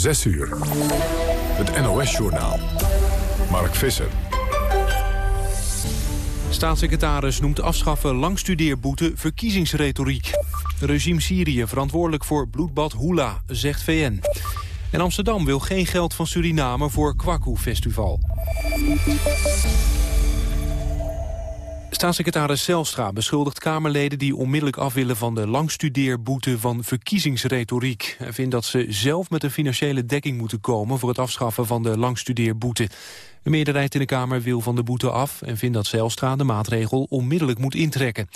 6 uur. Het NOS-journaal. Mark Visser. Staatssecretaris noemt afschaffen langstudeerboete verkiezingsretoriek. Regime Syrië verantwoordelijk voor bloedbad Hula, zegt VN. En Amsterdam wil geen geld van Suriname voor Kwaku-festival. Staatssecretaris Zelstra beschuldigt Kamerleden die onmiddellijk af willen van de langstudeerboete van verkiezingsretoriek. Hij vindt dat ze zelf met een financiële dekking moeten komen voor het afschaffen van de langstudeerboete. Een meerderheid in de Kamer wil van de boete af en vindt dat Zelstra de maatregel onmiddellijk moet intrekken.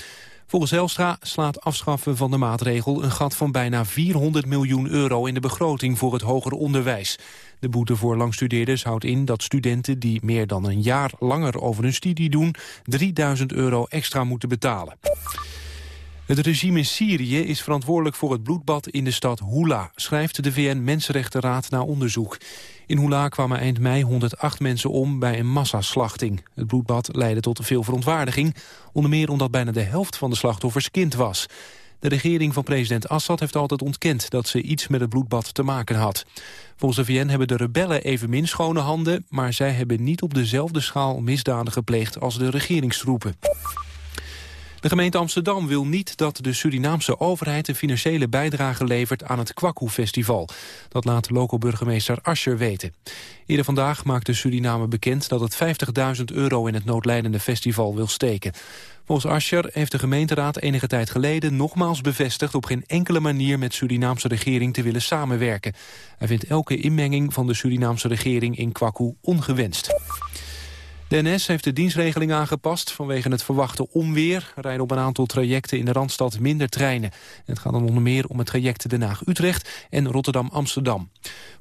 Volgens Zelstra slaat afschaffen van de maatregel een gat van bijna 400 miljoen euro in de begroting voor het hoger onderwijs. De boete voor langstudeerders houdt in dat studenten die meer dan een jaar langer over hun studie doen 3000 euro extra moeten betalen. Het regime in Syrië is verantwoordelijk voor het bloedbad in de stad Hula, schrijft de VN-Mensenrechtenraad na onderzoek. In Hula kwamen eind mei 108 mensen om bij een massaslachting. Het bloedbad leidde tot veel verontwaardiging, onder meer omdat bijna de helft van de slachtoffers kind was. De regering van president Assad heeft altijd ontkend dat ze iets met het bloedbad te maken had. Volgens de VN hebben de rebellen evenmin schone handen, maar zij hebben niet op dezelfde schaal misdaden gepleegd als de regeringstroepen. De gemeente Amsterdam wil niet dat de Surinaamse overheid een financiële bijdrage levert aan het Kwaku-festival. Dat laat loco-burgemeester Ascher weten. Eerder vandaag maakte Suriname bekend dat het 50.000 euro in het noodlijdende festival wil steken. Volgens Ascher heeft de gemeenteraad enige tijd geleden nogmaals bevestigd op geen enkele manier met Surinaamse regering te willen samenwerken. Hij vindt elke inmenging van de Surinaamse regering in Kwaku ongewenst. De NS heeft de dienstregeling aangepast. Vanwege het verwachte onweer rijden op een aantal trajecten in de Randstad minder treinen. Het gaat dan onder meer om het traject Den Haag-Utrecht en Rotterdam-Amsterdam.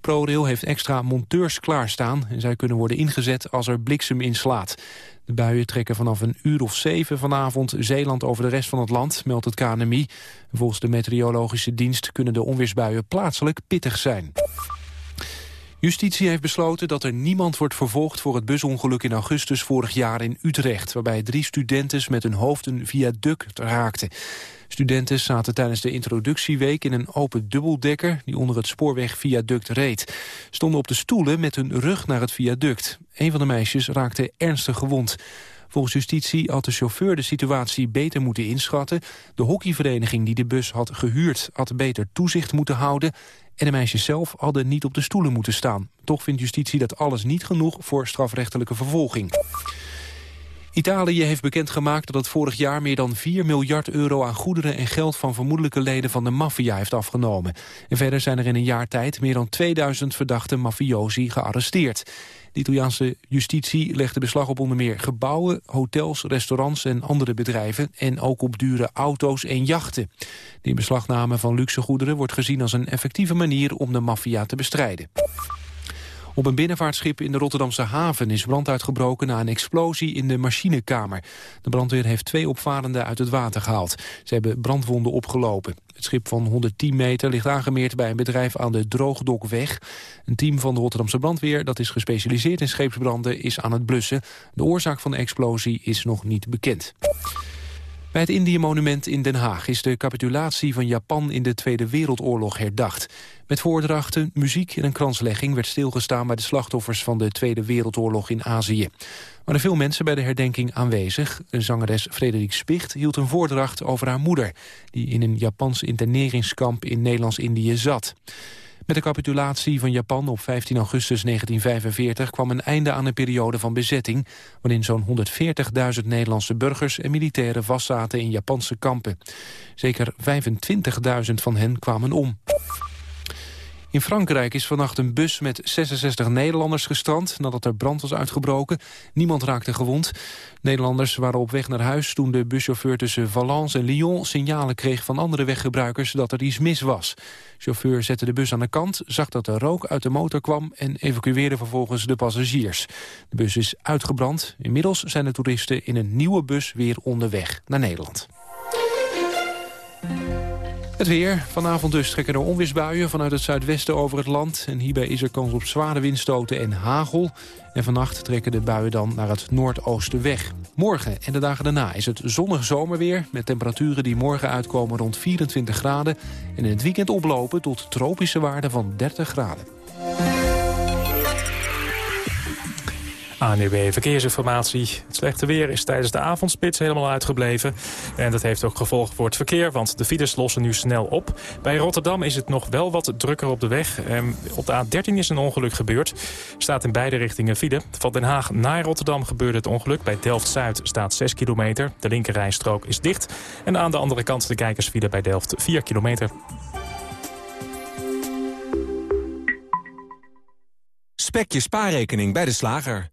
ProRail heeft extra monteurs klaarstaan en zij kunnen worden ingezet als er bliksem inslaat. De buien trekken vanaf een uur of zeven vanavond Zeeland over de rest van het land, meldt het KNMI. Volgens de meteorologische dienst kunnen de onweersbuien plaatselijk pittig zijn. Justitie heeft besloten dat er niemand wordt vervolgd voor het busongeluk in augustus vorig jaar in Utrecht, waarbij drie studenten met hun hoofd een viaduct raakten. Studenten zaten tijdens de introductieweek in een open dubbeldekker die onder het spoorwegviaduct reed. Stonden op de stoelen met hun rug naar het viaduct. Een van de meisjes raakte ernstig gewond. Volgens justitie had de chauffeur de situatie beter moeten inschatten. De hockeyvereniging die de bus had gehuurd had beter toezicht moeten houden. En de meisjes zelf hadden niet op de stoelen moeten staan. Toch vindt justitie dat alles niet genoeg voor strafrechtelijke vervolging. Italië heeft bekendgemaakt dat het vorig jaar meer dan 4 miljard euro aan goederen en geld van vermoedelijke leden van de maffia heeft afgenomen. En verder zijn er in een jaar tijd meer dan 2000 verdachte mafiosi gearresteerd. De Italiaanse justitie legde beslag op onder meer gebouwen, hotels, restaurants en andere bedrijven en ook op dure auto's en jachten. De inbeslagname van luxe goederen wordt gezien als een effectieve manier om de maffia te bestrijden. Op een binnenvaartschip in de Rotterdamse haven is brand uitgebroken na een explosie in de machinekamer. De brandweer heeft twee opvarenden uit het water gehaald. Ze hebben brandwonden opgelopen. Het schip van 110 meter ligt aangemeerd bij een bedrijf aan de Droogdokweg. Een team van de Rotterdamse brandweer dat is gespecialiseerd in scheepsbranden is aan het blussen. De oorzaak van de explosie is nog niet bekend. Bij het Indië-monument in Den Haag is de capitulatie van Japan in de Tweede Wereldoorlog herdacht. Met voordrachten, muziek en een kranslegging werd stilgestaan bij de slachtoffers van de Tweede Wereldoorlog in Azië. Er waren veel mensen bij de herdenking aanwezig. Zangeres Frederik Spicht hield een voordracht over haar moeder, die in een Japans interneringskamp in Nederlands-Indië zat. Met de capitulatie van Japan op 15 augustus 1945 kwam een einde aan een periode van bezetting... waarin zo'n 140.000 Nederlandse burgers en militairen vastzaten in Japanse kampen. Zeker 25.000 van hen kwamen om. In Frankrijk is vannacht een bus met 66 Nederlanders gestrand... nadat er brand was uitgebroken. Niemand raakte gewond. Nederlanders waren op weg naar huis toen de buschauffeur tussen Valence en Lyon... signalen kreeg van andere weggebruikers dat er iets mis was. De chauffeur zette de bus aan de kant, zag dat er rook uit de motor kwam... en evacueerde vervolgens de passagiers. De bus is uitgebrand. Inmiddels zijn de toeristen in een nieuwe bus weer onderweg naar Nederland. Het weer. Vanavond dus trekken er onweersbuien vanuit het zuidwesten over het land. En hierbij is er kans op zware windstoten en hagel. En vannacht trekken de buien dan naar het noordoosten weg. Morgen en de dagen daarna is het zonnig zomerweer... met temperaturen die morgen uitkomen rond 24 graden... en in het weekend oplopen tot tropische waarden van 30 graden. ANUW Verkeersinformatie. Het slechte weer is tijdens de avondspits helemaal uitgebleven. En dat heeft ook gevolgen voor het verkeer, want de files lossen nu snel op. Bij Rotterdam is het nog wel wat drukker op de weg. op de A13 is een ongeluk gebeurd. Staat in beide richtingen file. Van Den Haag naar Rotterdam gebeurde het ongeluk. Bij Delft-Zuid staat 6 kilometer. De linkerrijstrook is dicht. En aan de andere kant de kijkersfile bij Delft 4 kilometer. Spek je spaarrekening bij de slager.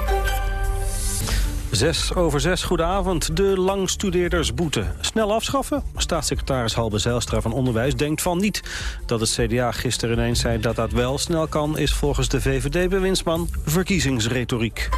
Zes over zes, goedenavond. De langstudeerdersboete. Snel afschaffen? Staatssecretaris Halbe Zijlstra van Onderwijs denkt van niet. Dat het CDA gisteren ineens zei dat dat wel snel kan... is volgens de VVD-bewindsman verkiezingsretoriek.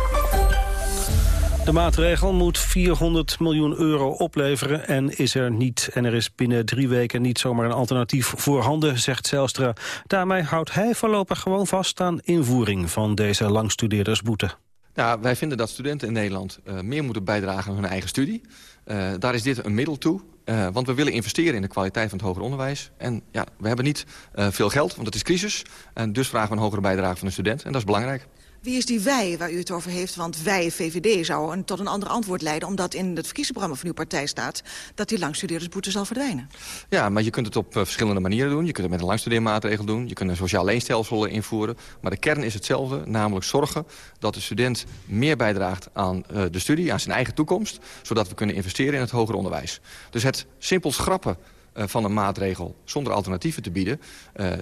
De maatregel moet 400 miljoen euro opleveren en is er niet. En er is binnen drie weken niet zomaar een alternatief voorhanden, zegt Zijlstra. Daarmee houdt hij voorlopig gewoon vast aan invoering van deze langstudeerdersboete. Ja, wij vinden dat studenten in Nederland uh, meer moeten bijdragen aan hun eigen studie. Uh, daar is dit een middel toe. Uh, want we willen investeren in de kwaliteit van het hoger onderwijs. En ja, we hebben niet veel geld, want het is crisis. En dus vragen we een hogere bijdrage van de student. En dat is belangrijk. Wie is die wij waar u het over heeft? Want wij, VVD, zou een, tot een ander antwoord leiden... omdat in het verkiezingsprogramma van uw partij staat... dat die langstudeerdersboete zal verdwijnen. Ja, maar je kunt het op uh, verschillende manieren doen. Je kunt het met een langstudeermaatregel doen. Je kunt een sociaal leenstelsel invoeren. Maar de kern is hetzelfde, namelijk zorgen dat de student meer bijdraagt aan uh, de studie... aan zijn eigen toekomst, zodat we kunnen investeren in het hoger onderwijs. Dus het simpel schrappen uh, van een maatregel zonder alternatieven te bieden...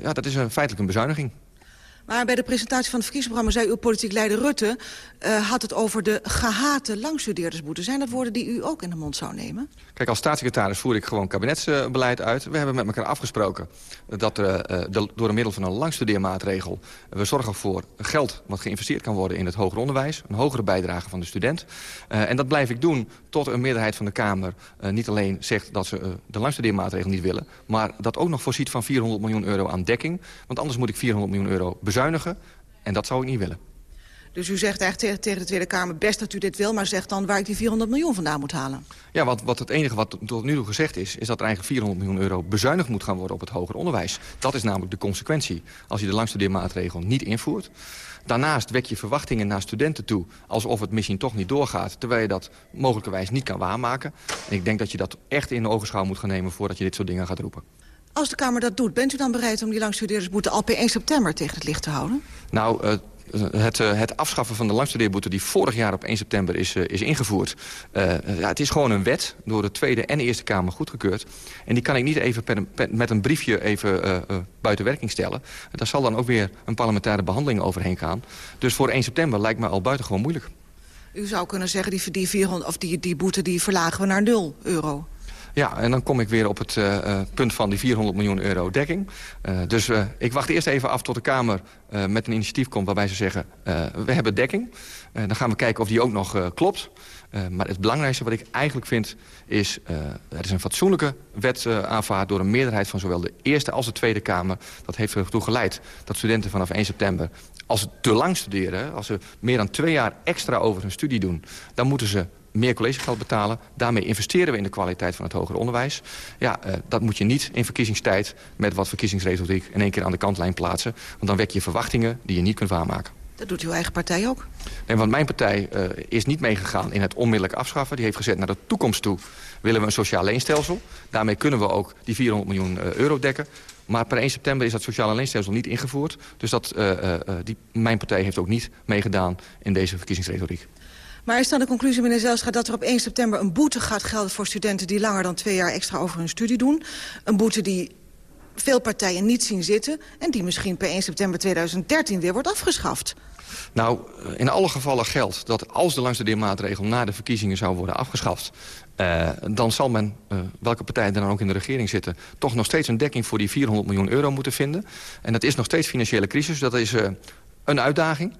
ja, dat is een feitelijk een bezuiniging. Maar bij de presentatie van het verkiezingsprogramma zei uw politiek leider Rutte... Uh, had het over de gehate langstudeerdersboete. Zijn dat woorden die u ook in de mond zou nemen? Kijk, als staatssecretaris voer ik gewoon kabinetsbeleid uit. We hebben met elkaar afgesproken dat uh, de, door middel van een langstudeermaatregel... we zorgen voor geld wat geïnvesteerd kan worden in het hoger onderwijs. Een hogere bijdrage van de student. Uh, en dat blijf ik doen tot een meerderheid van de Kamer niet alleen zegt... dat ze de langstudeermaatregel niet willen... maar dat ook nog voorziet van 400 miljoen euro aan dekking. Want anders moet ik 400 miljoen euro bezuinigen. En dat zou ik niet willen. Dus u zegt eigenlijk tegen de Tweede Kamer best dat u dit wil... maar zegt dan waar ik die 400 miljoen vandaan moet halen. Ja, wat, wat het enige wat tot nu toe gezegd is... is dat er eigenlijk 400 miljoen euro bezuinigd moet gaan worden op het hoger onderwijs. Dat is namelijk de consequentie als je de langstudeermaatregel niet invoert. Daarnaast wek je verwachtingen naar studenten toe... alsof het misschien toch niet doorgaat... terwijl je dat mogelijkerwijs niet kan waarmaken. En ik denk dat je dat echt in de ogenschouw moet gaan nemen... voordat je dit soort dingen gaat roepen. Als de Kamer dat doet, bent u dan bereid om die langstudeerdersboete al per 1 september tegen het licht te houden? Nou, uh, het, uh, het, afschaffen van de langstudeerboete die vorig jaar op 1 september is, uh, is ingevoerd. ja, het is gewoon een wet door de Tweede en de Eerste Kamer goedgekeurd. En die kan ik niet even per, per, met een briefje even buiten werking stellen. Daar zal dan ook weer een parlementaire behandeling overheen gaan. Dus voor 1 september lijkt me al buitengewoon moeilijk. U zou kunnen zeggen, die, die, 400, of die, die boete die verlagen we naar 0 euro. Ja, en dan kom ik weer op het uh, punt van die 400 miljoen euro dekking. Uh, dus ik wacht eerst even af tot de Kamer met een initiatief komt... waarbij ze zeggen, we hebben dekking. dan gaan we kijken of die ook nog klopt. maar het belangrijkste wat ik eigenlijk vind is... er is een fatsoenlijke wet aanvaard door een meerderheid van zowel de Eerste als de Tweede Kamer. Dat heeft ertoe geleid dat studenten vanaf 1 september... als ze te lang studeren, als ze meer dan twee jaar extra over hun studie doen... dan moeten ze meer collegegeld betalen. Daarmee investeren we in de kwaliteit van het hoger onderwijs. Ja, uh, dat moet je niet in verkiezingstijd met wat verkiezingsretoriek in één keer aan de kantlijn plaatsen. Want dan wek je verwachtingen die je niet kunt waarmaken. Dat doet uw eigen partij ook? Nee, want mijn partij uh, is niet meegegaan in het onmiddellijk afschaffen. Die heeft gezet naar de toekomst toe willen we een sociaal leenstelsel. Daarmee kunnen we ook die 400 miljoen uh, euro dekken. Maar per 1 september is dat sociale leenstelsel niet ingevoerd. Dus dat, die, mijn partij heeft ook niet meegedaan in deze verkiezingsretoriek. Maar is dan de conclusie, meneer Zelstra, dat er op 1 september een boete gaat gelden voor studenten die langer dan twee jaar extra over hun studie doen? Een boete die veel partijen niet zien zitten... en die misschien per 1 september 2013 weer wordt afgeschaft. Nou, in alle gevallen geldt dat als de langstudeermaatregel... na de verkiezingen zou worden afgeschaft... Uh, dan zal men, uh, welke partijen dan ook in de regering zitten... toch nog steeds een dekking voor die 400 miljoen euro moeten vinden. En dat is nog steeds financiële crisis. Dat is uh, een uitdaging.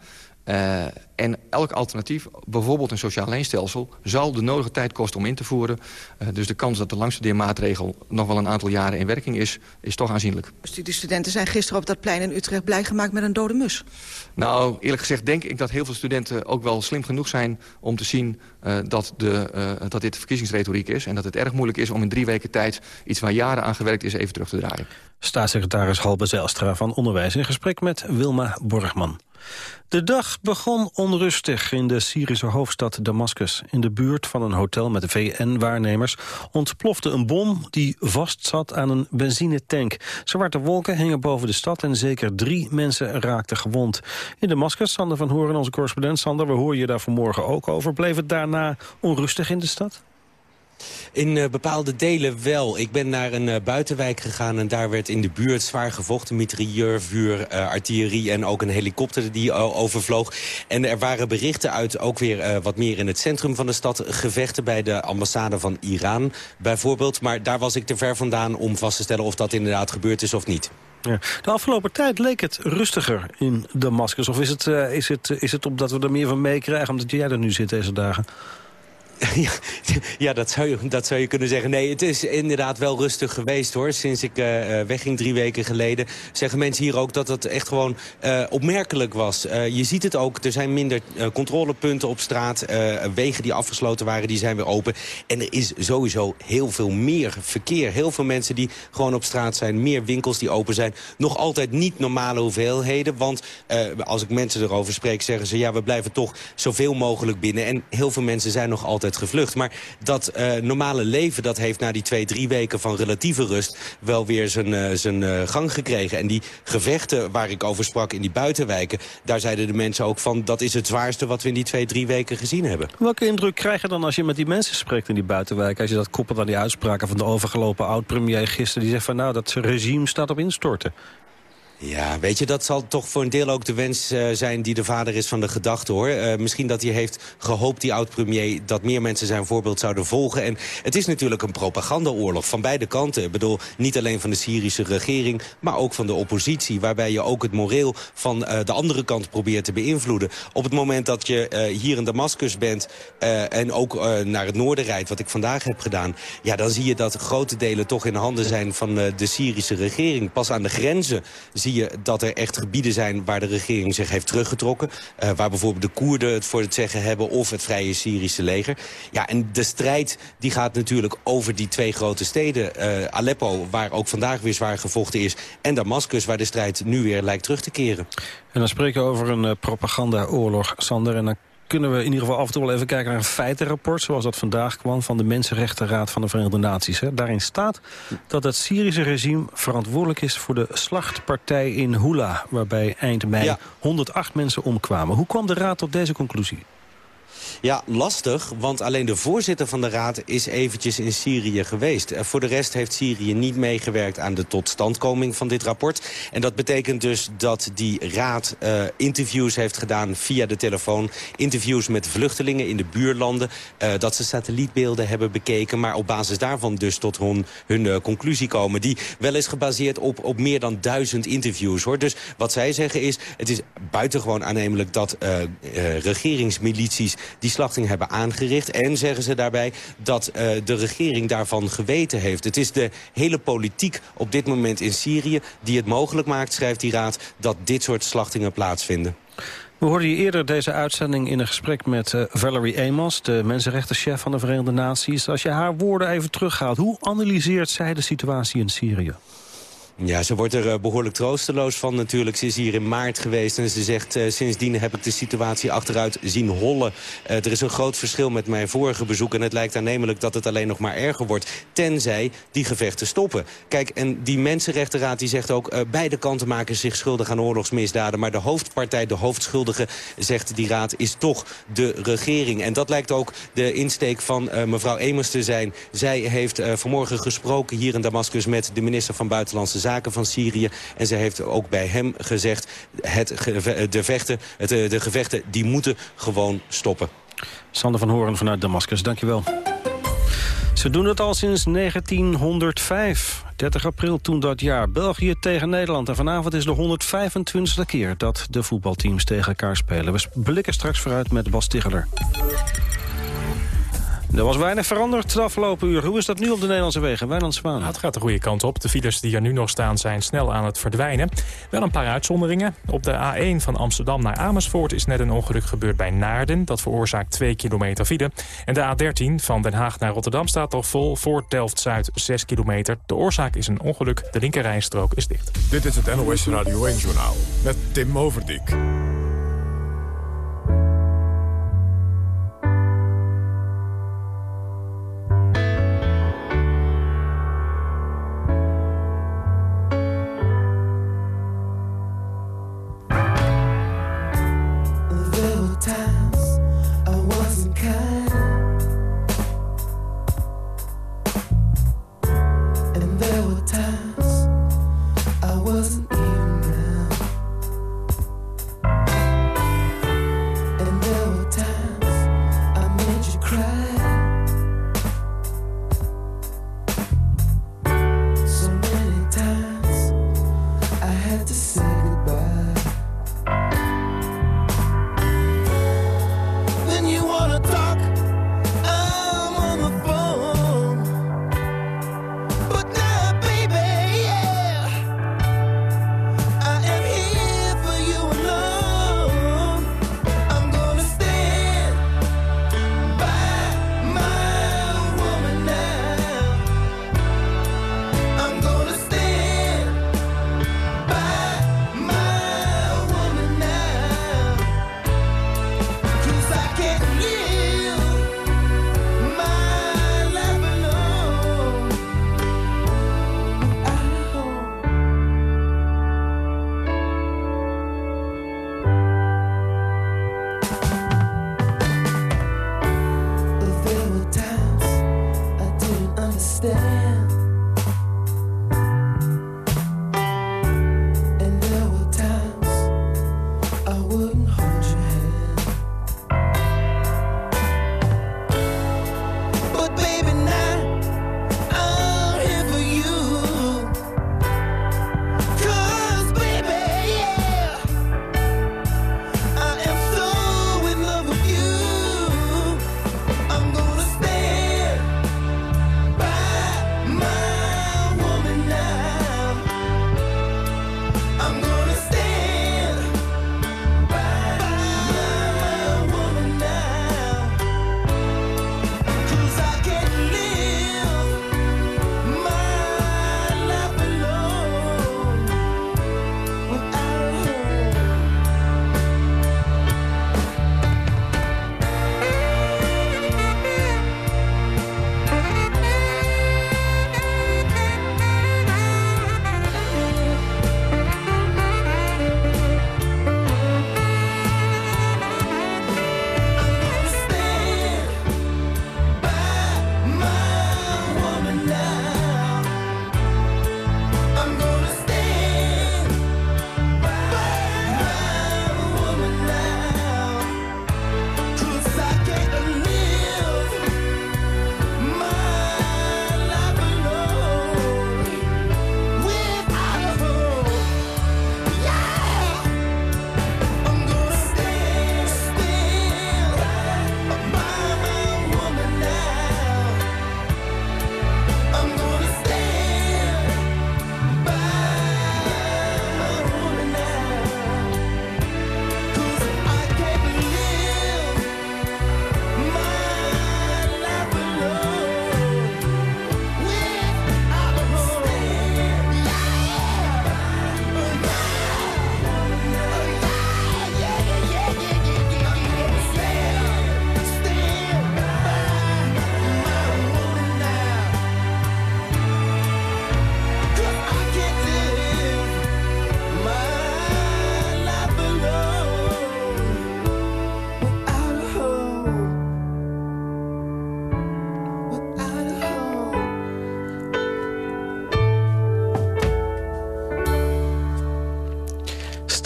En elk alternatief, bijvoorbeeld een sociaal leenstelsel... zal de nodige tijd kosten om in te voeren. Uh, dus de kans dat de langstudeermaatregel nog wel een aantal jaren in werking is... is toch aanzienlijk. Studiestudenten zijn gisteren op dat plein in Utrecht blij gemaakt met een dode mus. Nou, eerlijk gezegd denk ik dat heel veel studenten ook wel slim genoeg zijn... om te zien uh, dat, de, dat dit verkiezingsretoriek is... en dat het erg moeilijk is om in drie weken tijd... iets waar jaren aan gewerkt is even terug te draaien. Staatssecretaris Halbe Zijlstra van Onderwijs in gesprek met Wilma Borgman. De dag begon onrustig in de Syrische hoofdstad Damascus. In de buurt van een hotel met VN-waarnemers ontplofte een bom... die vastzat aan een benzinetank. Zwarte wolken hingen boven de stad en zeker drie mensen raakten gewond. In Damascus, Sander van Horen, onze correspondent Sander... we horen je daar vanmorgen ook over. Bleef het daarna onrustig in de stad? In uh, bepaalde delen wel. Ik ben naar een uh, buitenwijk gegaan en daar werd in de buurt zwaar gevochten. Mitrailleurvuur, uh, artillerie en ook een helikopter die overvloog. En er waren berichten uit ook weer wat meer in het centrum van de stad. Gevechten bij de ambassade van Iran bijvoorbeeld. Maar daar was ik te ver vandaan om vast te stellen of dat inderdaad gebeurd is of niet. Ja. De afgelopen tijd leek het rustiger in Damascus. Of is het, is het, is het omdat we er meer van meekrijgen omdat jij er nu zit deze dagen? ja, dat zou, je, dat zou je kunnen zeggen. Nee, het is inderdaad wel rustig geweest hoor. Sinds ik uh, wegging drie weken geleden zeggen mensen hier ook dat het echt gewoon uh, opmerkelijk was. Je ziet het ook, er zijn minder controlepunten op straat. wegen die afgesloten waren, die zijn weer open. En er is sowieso heel veel meer verkeer. Heel veel mensen die gewoon op straat zijn. Meer winkels die open zijn. Nog altijd niet normale hoeveelheden. Want als ik mensen erover spreek, zeggen ze... ja, we blijven toch zoveel mogelijk binnen. En heel veel mensen zijn nog altijd gevlucht. Maar dat uh, normale leven dat heeft na die twee, drie weken van relatieve rust... wel weer zijn, uh, zijn uh, gang gekregen. En die gevechten waar ik over sprak in die buitenwijken... daar zeiden de mensen ook van... dat is het zwaarste wat we in die twee, drie weken gezien hebben. Welke indruk krijg je dan als je met die mensen spreekt in die buitenwijken... als je dat koppelt aan die uitspraken van de overgelopen oud-premier gisteren... die zegt van nou, dat regime staat op instorten. Ja, weet je, dat zal toch voor een deel ook de wens uh, zijn die de vader is van de gedachte, hoor. Uh, misschien dat hij heeft gehoopt, die oud-premier, dat meer mensen zijn voorbeeld zouden volgen. En het is natuurlijk een propagandaoorlog van beide kanten. Ik bedoel, niet alleen van de Syrische regering, maar ook van de oppositie. Waarbij je ook het moreel van uh, de andere kant probeert te beïnvloeden. Op het moment dat je hier in Damascus bent en ook naar het noorden rijdt, wat ik vandaag heb gedaan. Ja, dan zie je dat grote delen toch in handen zijn van de Syrische regering. Pas aan de grenzen zie dat er echt gebieden zijn waar de regering zich heeft teruggetrokken. Uh, waar bijvoorbeeld de Koerden het voor het zeggen hebben of het Vrije Syrische leger. Ja, en de strijd die gaat natuurlijk over die twee grote steden. Uh, Aleppo, waar ook vandaag weer zwaar gevochten is. En Damascus, waar de strijd nu weer lijkt terug te keren. En dan spreken we over een uh, propagandaoorlog, Sander. En dan kunnen we in ieder geval af en toe wel even kijken naar een feitenrapport... zoals dat vandaag kwam van de Mensenrechtenraad van de Verenigde Naties. Hè. Daarin staat dat het Syrische regime verantwoordelijk is... voor de slachtpartij in Hula, waarbij eind mei 108 mensen omkwamen. Hoe kwam de raad tot deze conclusie? Ja, lastig, want alleen de voorzitter van de Raad is eventjes in Syrië geweest. voor de rest heeft Syrië niet meegewerkt aan de totstandkoming van dit rapport. En dat betekent dus dat die Raad uh, interviews heeft gedaan via de telefoon. Interviews met vluchtelingen in de buurlanden. Uh, dat ze satellietbeelden hebben bekeken. Maar op basis daarvan dus tot hun, hun conclusie komen. Die wel is gebaseerd op, op meer dan duizend interviews. hoor. Dus wat zij zeggen is, het is buitengewoon aannemelijk dat regeringsmilities die slachting hebben aangericht. En zeggen ze daarbij dat uh, de regering daarvan geweten heeft. Het is de hele politiek op dit moment in Syrië die het mogelijk maakt, schrijft die raad, dat dit soort slachtingen plaatsvinden. We hoorden je eerder deze uitzending in een gesprek met uh, Valerie Amos... de mensenrechtenchef van de Verenigde Naties. Als je haar woorden even terughaalt, hoe analyseert zij de situatie in Syrië? Ja, ze wordt er eh, behoorlijk troosteloos van natuurlijk. Ze is hier in maart geweest en ze zegt... Uh, sindsdien heb ik de situatie achteruit zien hollen. Uh, er is een groot verschil met mijn vorige bezoek... en het lijkt aannemelijk dat het alleen nog maar erger wordt... tenzij die gevechten stoppen. Kijk, en die Mensenrechtenraad die zegt ook... beide kanten maken zich schuldig aan oorlogsmisdaden... maar de hoofdpartij, de hoofdschuldige, zegt die raad... is toch de regering. En dat lijkt ook de insteek van mevrouw Emers te zijn. Zij heeft vanmorgen gesproken hier in Damascus... met de minister van Buitenlandse Zaken van Syrië. En ze heeft ook bij hem gezegd, het, de, vechten, het, eh, de gevechten die moeten gewoon stoppen. Sander van Horen vanuit Damascus, dankjewel. Ze doen het al sinds 1905. 30 april toen dat jaar. België tegen Nederland. En vanavond is de 125e keer dat de voetbalteams tegen elkaar spelen. We blikken straks vooruit met Bas Tiggeler. Er was weinig veranderd de afgelopen uur. Hoe is dat nu op de Nederlandse wegen? Wijnand. Nou, het gaat de goede kant op. De files die er nu nog staan zijn snel aan het verdwijnen. Wel een paar uitzonderingen. Op de A1 van Amsterdam naar Amersfoort is net een ongeluk gebeurd bij Naarden. Dat veroorzaakt 2 kilometer file. En de A13 van Den Haag naar Rotterdam staat nog vol voor Delft-Zuid 6 kilometer. De oorzaak is een ongeluk. De linkerrijstrook is dicht. Dit is het NOS Radio 1-journaal met Tim Overdijk.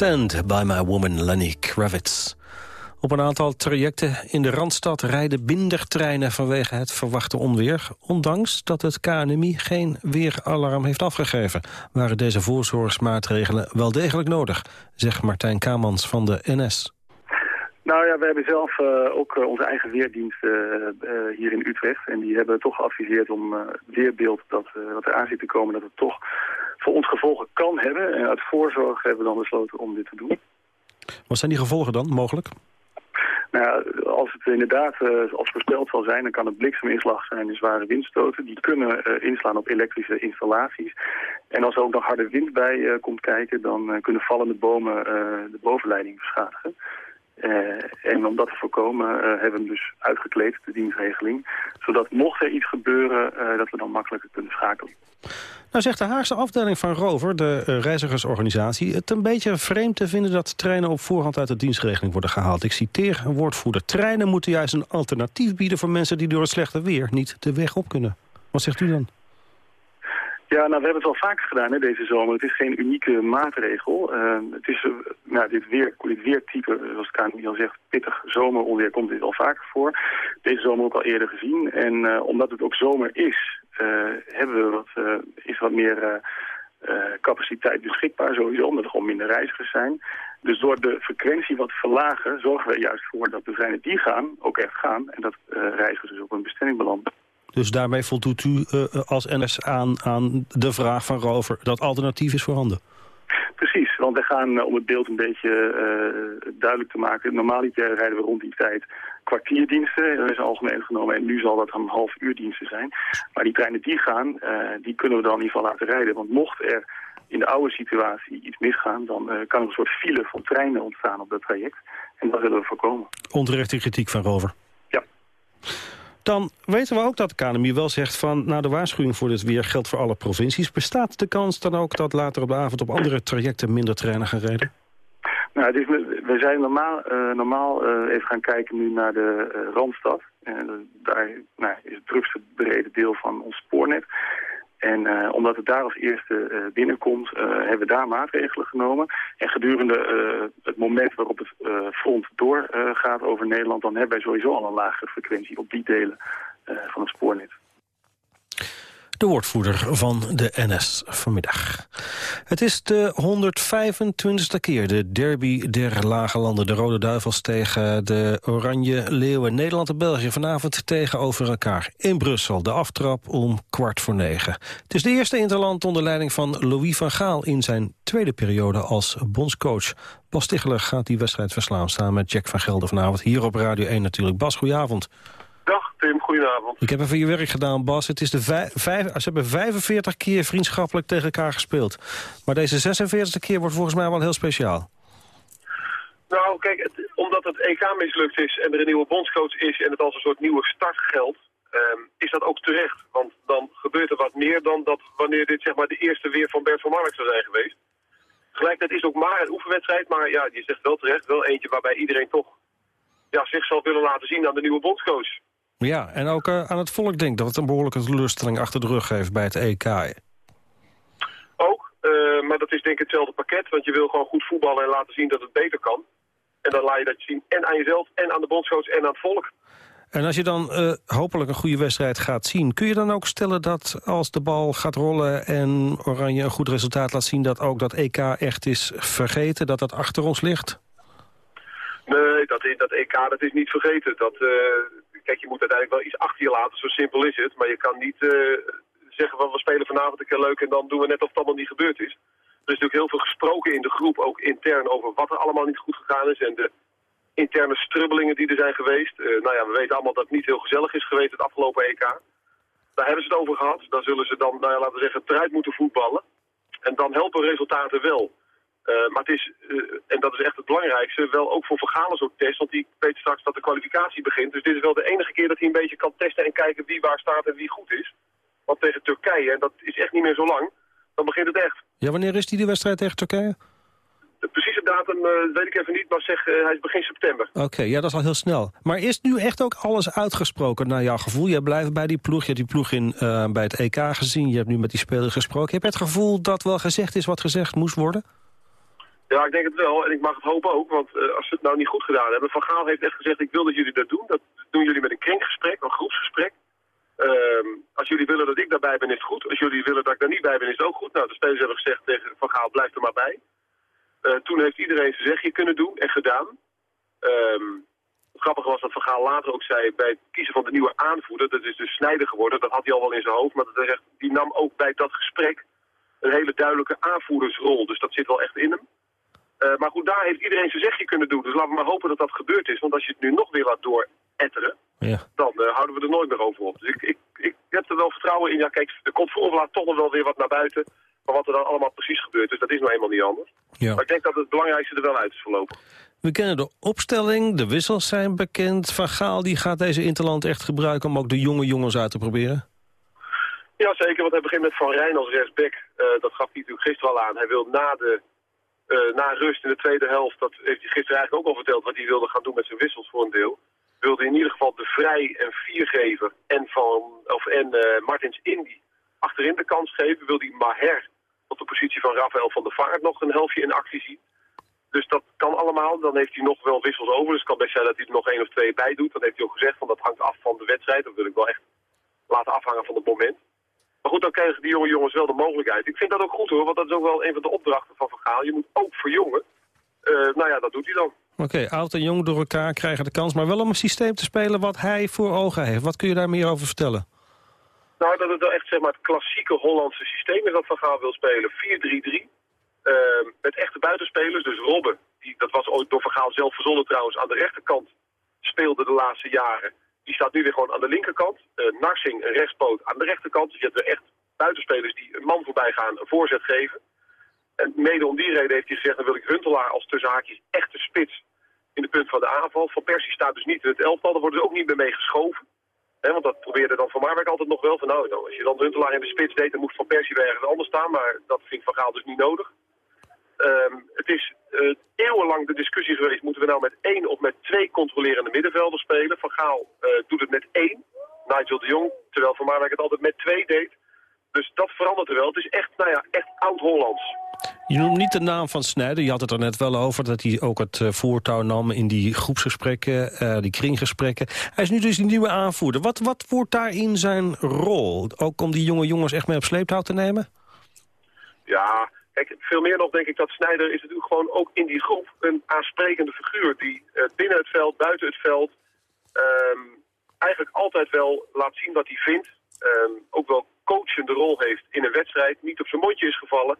Stand by My Woman Lenny Kravitz. Op een aantal trajecten in de Randstad rijden minder treinen vanwege het verwachte onweer. Ondanks dat het KNMI geen weeralarm heeft afgegeven... waren deze voorzorgsmaatregelen wel degelijk nodig, zegt Martijn Kamans van de NS. Nou ja, we hebben zelf uh, ook uh, onze eigen weerdienst uh, hier in Utrecht. En die hebben toch geadviseerd om het weerbeeld dat, wat er aan zit te komen... dat het toch voor ons gevolgen kan hebben. En uit voorzorg hebben we dan besloten om dit te doen. Wat zijn die gevolgen dan, mogelijk? Nou ja, als het inderdaad als voorspeld zal zijn, dan kan het blikseminslag zijn en zware windstoten. Die kunnen inslaan op elektrische installaties. En als er ook nog harde wind bij komt kijken, dan kunnen vallende bomen de bovenleiding beschadigen. Uh, en om dat te voorkomen uh, hebben we hem dus uitgekleed, de dienstregeling. Zodat mocht er iets gebeuren, uh, dat we dan makkelijker kunnen schakelen. Nou zegt de Haagse afdeling van Rover, de reizigersorganisatie... het een beetje vreemd te vinden dat treinen op voorhand uit de dienstregeling worden gehaald. Ik citeer een woordvoerder. Treinen moeten juist een alternatief bieden voor mensen die door het slechte weer niet de weg op kunnen. Wat zegt u dan? Ja, nou, we hebben het wel vaker gedaan hè, deze zomer. Het is geen unieke maatregel. Uh, het is, uh, nou, dit, weer, dit weertype, zoals KNMI al zegt, pittig zomeronweer komt dit al vaker voor. Deze zomer ook al eerder gezien. En uh, omdat het ook zomer is, hebben we wat, is wat meer capaciteit beschikbaar sowieso, omdat er gewoon minder reizigers zijn. Dus door de frequentie wat te verlagen, zorgen we juist voor dat de treinen die gaan, ook echt gaan. En dat reizigers dus op een bestemming belanden. Dus daarmee voldoet u uh, als NS aan, aan de vraag van Rover dat alternatief is voorhanden? Precies, want we gaan uh, om het beeld een beetje uh, duidelijk te maken. Normaliter rijden we rond die tijd kwartierdiensten, dat is algemeen genomen. En nu zal dat een half uur diensten zijn. Maar die treinen die gaan, die kunnen we dan in ieder geval laten rijden. Want mocht er in de oude situatie iets misgaan, dan kan er een soort file van treinen ontstaan op dat traject. En dat willen we voorkomen. Onterechte kritiek van Rover. Ja. Dan weten we ook dat de KNMI wel zegt van... nou, de waarschuwing voor dit weer geldt voor alle provincies. Bestaat de kans dan ook dat later op de avond op andere trajecten minder treinen gaan rijden? Nou, is, we zijn normaal, uh, normaal uh, even gaan kijken nu naar de uh, Randstad. Daar nou, is het drukste brede deel van ons spoornet. En uh, omdat het daar als eerste uh, binnenkomt, uh, hebben we daar maatregelen genomen. En gedurende het moment waarop het front doorgaat over Nederland... dan hebben wij sowieso al een lagere frequentie op die delen van het spoornet de woordvoerder van de NS vanmiddag. Het is de 125e keer de derby der lage landen. De Rode Duivels tegen de Oranje Leeuwen. Nederland en België vanavond tegenover elkaar. In Brussel, de aftrap om kwart voor negen. Het is de eerste interland onder leiding van Louis van Gaal... in zijn tweede periode als bondscoach. Bas Stichler gaat die wedstrijd verslaan... samen met Jack van Gelder vanavond hier op Radio 1 natuurlijk. Bas, goedenavond. Tim, goedenavond. Ik heb even je werk gedaan, Bas. Het is de vijf, ze hebben 45 keer vriendschappelijk tegen elkaar gespeeld. Maar deze 46 keer wordt volgens mij wel heel speciaal. Nou, kijk, het, omdat het EK mislukt is en er een nieuwe bondscoach is... en het als een soort nieuwe start geldt, um, is dat ook terecht. Want dan gebeurt er wat meer dan dat wanneer dit zeg maar de eerste weer van Bert van Marwijk zou zijn geweest. Tegelijkertijd is het ook maar een oefenwedstrijd, maar ja, je zegt wel terecht, wel eentje waarbij iedereen toch ja, zich zal willen laten zien aan de nieuwe bondscoach. Ja, en ook uh, aan het volk denkt dat het een behoorlijke teleurstelling achter de rug heeft bij het EK. Ook, uh, maar dat is denk ik hetzelfde pakket. Want je wil gewoon goed voetballen en laten zien dat het beter kan. En dan laat je dat zien en aan jezelf en aan de bondscoach en aan het volk. En als je dan uh, hopelijk een goede wedstrijd gaat zien... kun je dan ook stellen dat als de bal gaat rollen en Oranje een goed resultaat laat zien... dat ook dat EK echt is vergeten, dat dat achter ons ligt? Nee, dat, dat EK dat is niet vergeten. Dat, uh, kijk, je moet uiteindelijk wel iets achter je laten, zo simpel is het. Maar je kan niet uh, zeggen van we spelen vanavond een keer leuk en dan doen we net of het allemaal niet gebeurd is. Er is natuurlijk heel veel gesproken in de groep, ook intern, over wat er allemaal niet goed gegaan is. En de interne strubbelingen die er zijn geweest. Uh, nou ja, we weten allemaal dat het niet heel gezellig is geweest het afgelopen EK. Daar hebben ze het over gehad. Daar zullen ze dan, nou ja, laten we zeggen, eruit moeten voetballen. En dan helpen resultaten wel. Uh, maar het is, uh, en dat is echt het belangrijkste, wel ook voor Vergalen zo'n test. Want die weet straks dat de kwalificatie begint. Dus dit is wel de enige keer dat hij een beetje kan testen en kijken wie waar staat en wie goed is. Want tegen Turkije, en dat is echt niet meer zo lang, dan begint het echt. Ja, wanneer is die, die wedstrijd tegen Turkije? De precieze datum uh, weet ik even niet, maar zeg, hij is begin september. Oké, okay, ja, dat is al heel snel. Maar is nu echt ook alles uitgesproken naar jouw gevoel? Jij blijft bij die ploeg, je hebt die ploeg in, bij het EK gezien, je hebt nu met die spelers gesproken. Heb je het gevoel dat wel gezegd is wat gezegd moest worden? Ja, ik denk het wel. En ik mag het hopen ook. Want uh, als ze het nou niet goed gedaan hebben... Van Gaal heeft echt gezegd, ik wil dat jullie dat doen. Dat doen jullie met een kringgesprek, een groepsgesprek. Ehm, als jullie willen dat ik daarbij ben, is het goed. Als jullie willen dat ik daar niet bij ben, is het ook goed. Nou, de spelers hebben gezegd tegen Van Gaal, blijf er maar bij. Uh, toen heeft iedereen zijn zegje kunnen doen en gedaan. Het grappige was dat Van Gaal later ook zei bij het kiezen van de nieuwe aanvoerder, dat is dus Snijder geworden, dat had hij al wel in zijn hoofd, maar dat die nam ook bij dat gesprek een hele duidelijke aanvoerdersrol. Dus dat zit wel echt in hem. Uh, maar goed, daar heeft iedereen zijn zegje kunnen doen. Dus laten we maar hopen dat dat gebeurd is. Want als je het nu nog weer laat dooretteren, ja. dan uh, houden we er nooit meer over op. Dus ik, ik, ik heb er wel vertrouwen in. Ja, kijk, er komt voor laat toch nog wel weer wat naar buiten. Maar wat er dan allemaal precies gebeurt, dus dat is nou eenmaal niet anders. Ja. Maar ik denk dat het belangrijkste er wel uit is voorlopig. We kennen de opstelling, de wissels zijn bekend. Van Gaal die gaat deze Interland echt gebruiken om ook de jonge jongens uit te proberen? Ja, zeker. Want hij begint met Van Rijn als rechtsback. Uh, dat gaf hij natuurlijk gisteren al aan. Hij wil na, de, uh, na rust in de tweede helft, dat heeft hij gisteren eigenlijk ook al verteld, wat hij wilde gaan doen met zijn wissels voor een deel. Wilde in ieder geval de Vrij en Viergever en, van, of, en uh, Martins Indy achterin de kans geven. Wil hij Maher op de positie van Rafael van der Vaart nog een helftje in actie zien. Dus dat kan allemaal. Dan heeft hij nog wel wissels over. Dus het kan best zijn dat hij er nog één of twee bij doet. Dan heeft hij ook gezegd, van dat hangt af van de wedstrijd. Dat wil ik wel echt laten afhangen van het moment. Maar goed, dan krijgen die jonge jongens wel de mogelijkheid. Ik vind dat ook goed hoor, want dat is ook wel een van de opdrachten van Van Gaal. Je moet ook verjongen. Uh, nou ja, dat doet hij dan. Oké, oud en jong door elkaar krijgen de kans, maar wel om een systeem te spelen wat hij voor ogen heeft. Wat kun je daar meer over vertellen? Nou, dat het wel echt zeg maar, het klassieke Hollandse systeem is dat Van Gaal wil spelen. 4-3-3. Uh, met echte buitenspelers, dus Robben, die, dat was ooit door Van Gaal zelf verzonnen trouwens, aan de rechterkant speelde de laatste jaren. Die staat nu weer gewoon aan de linkerkant. Uh, Narsing, een rechtspoot, aan de rechterkant. Dus je hebt er echt buitenspelers die een man voorbij gaan, een voorzet geven. En mede om die reden heeft hij gezegd, dan wil ik Huntelaar als tussen haakjes echte spits in de punt van de aanval. Van Persie staat dus niet in het elftal, daar wordt er ook niet meer mee geschoven. Want dat probeerde dan Van Marwijk altijd nog wel. Van, nou, als je dan Huntelaar in de spits deed, dan moest Van Persie weer ergens anders staan. Maar dat vindt Van Gaal dus niet nodig. Um, het is uh, eeuwenlang de discussie geweest, moeten we nou met één of met twee controlerende middenvelders spelen? Van Gaal uh, doet het met één, Nigel de Jong, terwijl Van Marwijk het altijd met twee deed. Dus dat verandert er wel. Het is echt, nou ja, echt oud-Hollands. Je noemt niet de naam van Snijder. Je had het er net wel over dat hij ook het uh, voortouw nam in die groepsgesprekken, uh, die kringgesprekken. Hij is nu dus die nieuwe aanvoerder. Wat, wat wordt daarin zijn rol? Ook om die jonge jongens echt mee op sleeptouw te nemen? Ja, Veel meer nog denk ik dat Snijder is natuurlijk gewoon ook in die groep een aansprekende figuur. Die uh, binnen het veld, buiten het veld, um, eigenlijk altijd wel laat zien wat hij vindt. Um, ook wel coachende rol heeft in een wedstrijd. Niet op zijn mondje is gevallen.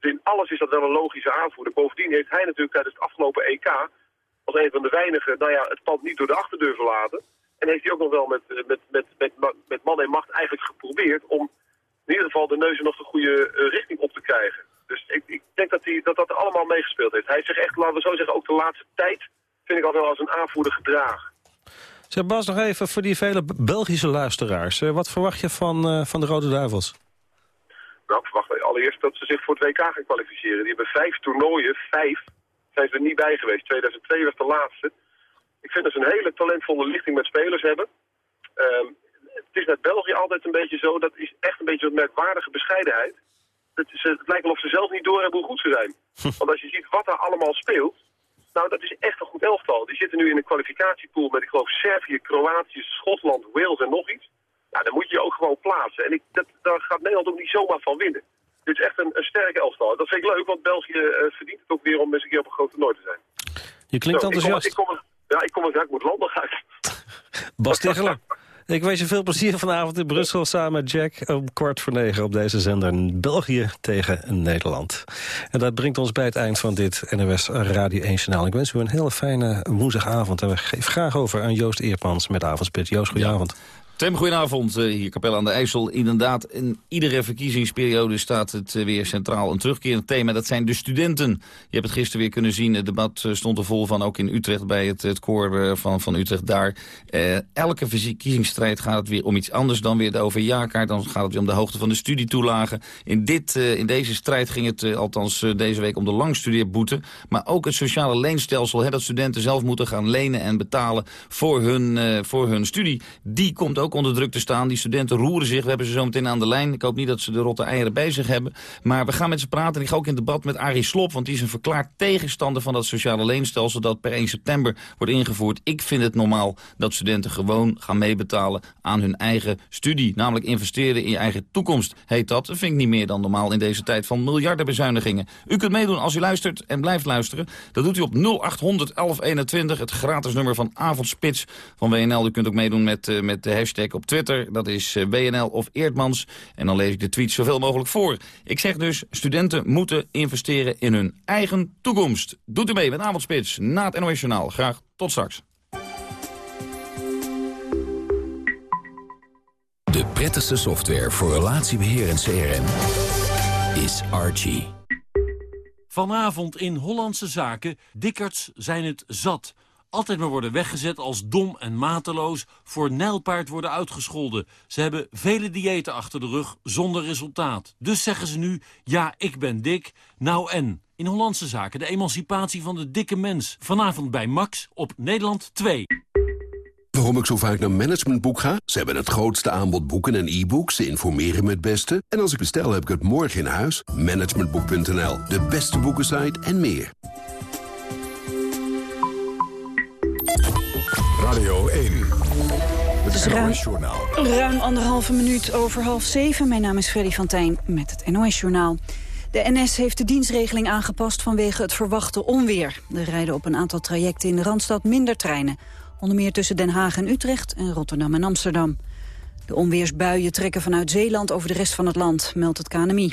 Dus in alles is dat wel een logische aanvoerder. Bovendien heeft hij natuurlijk tijdens het afgelopen EK als een van de weinigen nou ja, het pand niet door de achterdeur verlaten. En heeft hij ook nog wel met, met, met, met, met man en macht eigenlijk geprobeerd om in ieder geval de neuzen nog de goede uh, richting op te krijgen. Ik, ik denk dat, hij, dat dat allemaal meegespeeld heeft. Hij heeft zich echt, laten we zo zeggen, ook de laatste tijd... vind ik al wel als een aanvoerder gedragen. Zeg Bas, nog even voor die vele Belgische luisteraars. Uh, wat verwacht je van, uh, van de Rode Duivels? Nou, ik verwacht allereerst dat ze zich voor het WK gaan kwalificeren. Die hebben vijf toernooien, vijf, zijn ze er niet bij geweest. 2002 was de laatste. Ik vind dat ze een hele talentvolle lichting met spelers hebben. Um, het is met België altijd een beetje zo, dat is echt een beetje een merkwaardige bescheidenheid het, is, het lijkt wel of ze zelf niet doorhebben hoe goed ze zijn. Want als je ziet wat er allemaal speelt, nou dat is echt een goed elftal. Die zitten nu in een kwalificatiepool met ik geloof Servië, Kroatië, Schotland, Wales en nog iets. Nou, dan moet je je ook gewoon plaatsen. En ik, dat, daar gaat Nederland ook niet zomaar van winnen. Dit is echt een, een sterke elftal. Dat vind ik leuk, want België uh, verdient het ook weer om eens een keer op een grote toernooi te zijn. Je klinkt Zo, enthousiast. Ik kom, ik kom, ja, ik kom er, ja, ik moet landen uit. Bas Tichelen. Ik wens je veel plezier vanavond in Brussel samen met Jack... om kwart voor negen op deze zender België tegen Nederland. En dat brengt ons bij het eind van dit NOS Radio 1 Journaal. Ik wens u een hele fijne woensdagavond. En we geven graag over aan Joost Eerpans met Avondspit. Joost, goedenavond. Tim, goedenavond. Uh, hier Kapel aan de IJssel. Inderdaad, in iedere verkiezingsperiode staat het uh, weer centraal een terugkerend thema. Dat zijn de studenten. Je hebt het gisteren weer kunnen zien. Het debat uh, stond er vol van, ook in Utrecht, bij het, het koor van, van Utrecht daar. elke verkiezingsstrijd gaat het weer om iets anders dan weer de overjaarkaart. Dan gaat het weer om de hoogte van de studietoelagen. In, dit, in deze strijd ging het althans deze week om de langstudeerboete. Maar ook het sociale leenstelsel, hè, dat studenten zelf moeten gaan lenen en betalen voor hun, voor hun studie. Die komt ook onder druk te staan. Die studenten roeren zich, we hebben ze zo meteen aan de lijn. Ik hoop niet dat ze de rotte eieren bij zich hebben. Maar we gaan met ze praten en ik ga ook in debat met Arie Slop... want die is een verklaard tegenstander van dat sociale leenstelsel... dat per 1 september wordt ingevoerd. Ik vind het normaal dat studenten gewoon gaan meebetalen aan hun eigen studie. Namelijk investeren in je eigen toekomst, heet dat. Dat vind ik niet meer dan normaal in deze tijd van miljardenbezuinigingen. U kunt meedoen als u luistert en blijft luisteren. Dat doet u op 0800 1121, het gratis nummer van Avondspits van WNL. U kunt ook meedoen met, uh, met de hashtag op Twitter. Dat is uh, WNL of Eerdmans. En dan lees ik de tweets zoveel mogelijk voor. Ik zeg dus, studenten moeten investeren in hun eigen toekomst. Doet u mee met Avondspits na het NOS Journaal. Graag tot straks. De prettigste software voor relatiebeheer en CRM is Archie. Vanavond in Hollandse Zaken, dikkerts zijn het zat. Altijd maar worden weggezet als dom en mateloos, voor nijlpaard worden uitgescholden. Ze hebben vele diëten achter de rug, zonder resultaat. Dus zeggen ze nu, ja, ik ben dik, nou en. In Hollandse Zaken, de emancipatie van de dikke mens. Vanavond bij Max op Nederland 2. Waarom ik zo vaak naar Managementboek ga? Ze hebben het grootste aanbod boeken en e-books. Ze informeren me het beste. En als ik bestel, heb ik het morgen in huis. Managementboek.nl, de beste boekensite en meer. Radio 1. Het is ruim, ruim anderhalve minuut over half zeven. Mijn naam is Freddy van Tijn met het NOS-journaal. De NS heeft de dienstregeling aangepast vanwege het verwachte onweer. Er rijden op een aantal trajecten in de Randstad minder treinen. Onder meer tussen Den Haag en Utrecht en Rotterdam en Amsterdam. De onweersbuien trekken vanuit Zeeland over de rest van het land, meldt het KNMI.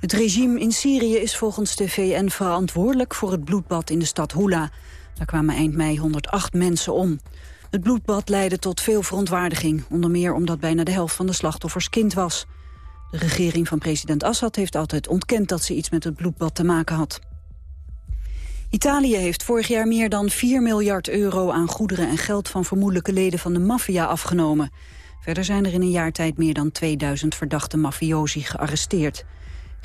Het regime in Syrië is volgens de VN verantwoordelijk voor het bloedbad in de stad Hula. Daar kwamen eind mei 108 mensen om. Het bloedbad leidde tot veel verontwaardiging, onder meer omdat bijna de helft van de slachtoffers kind was. De regering van president Assad heeft altijd ontkend dat ze iets met het bloedbad te maken had. Italië heeft vorig jaar meer dan 4 miljard euro aan goederen en geld van vermoedelijke leden van de maffia afgenomen. Verder zijn er in een jaar tijd meer dan 2000 verdachte mafiosi gearresteerd.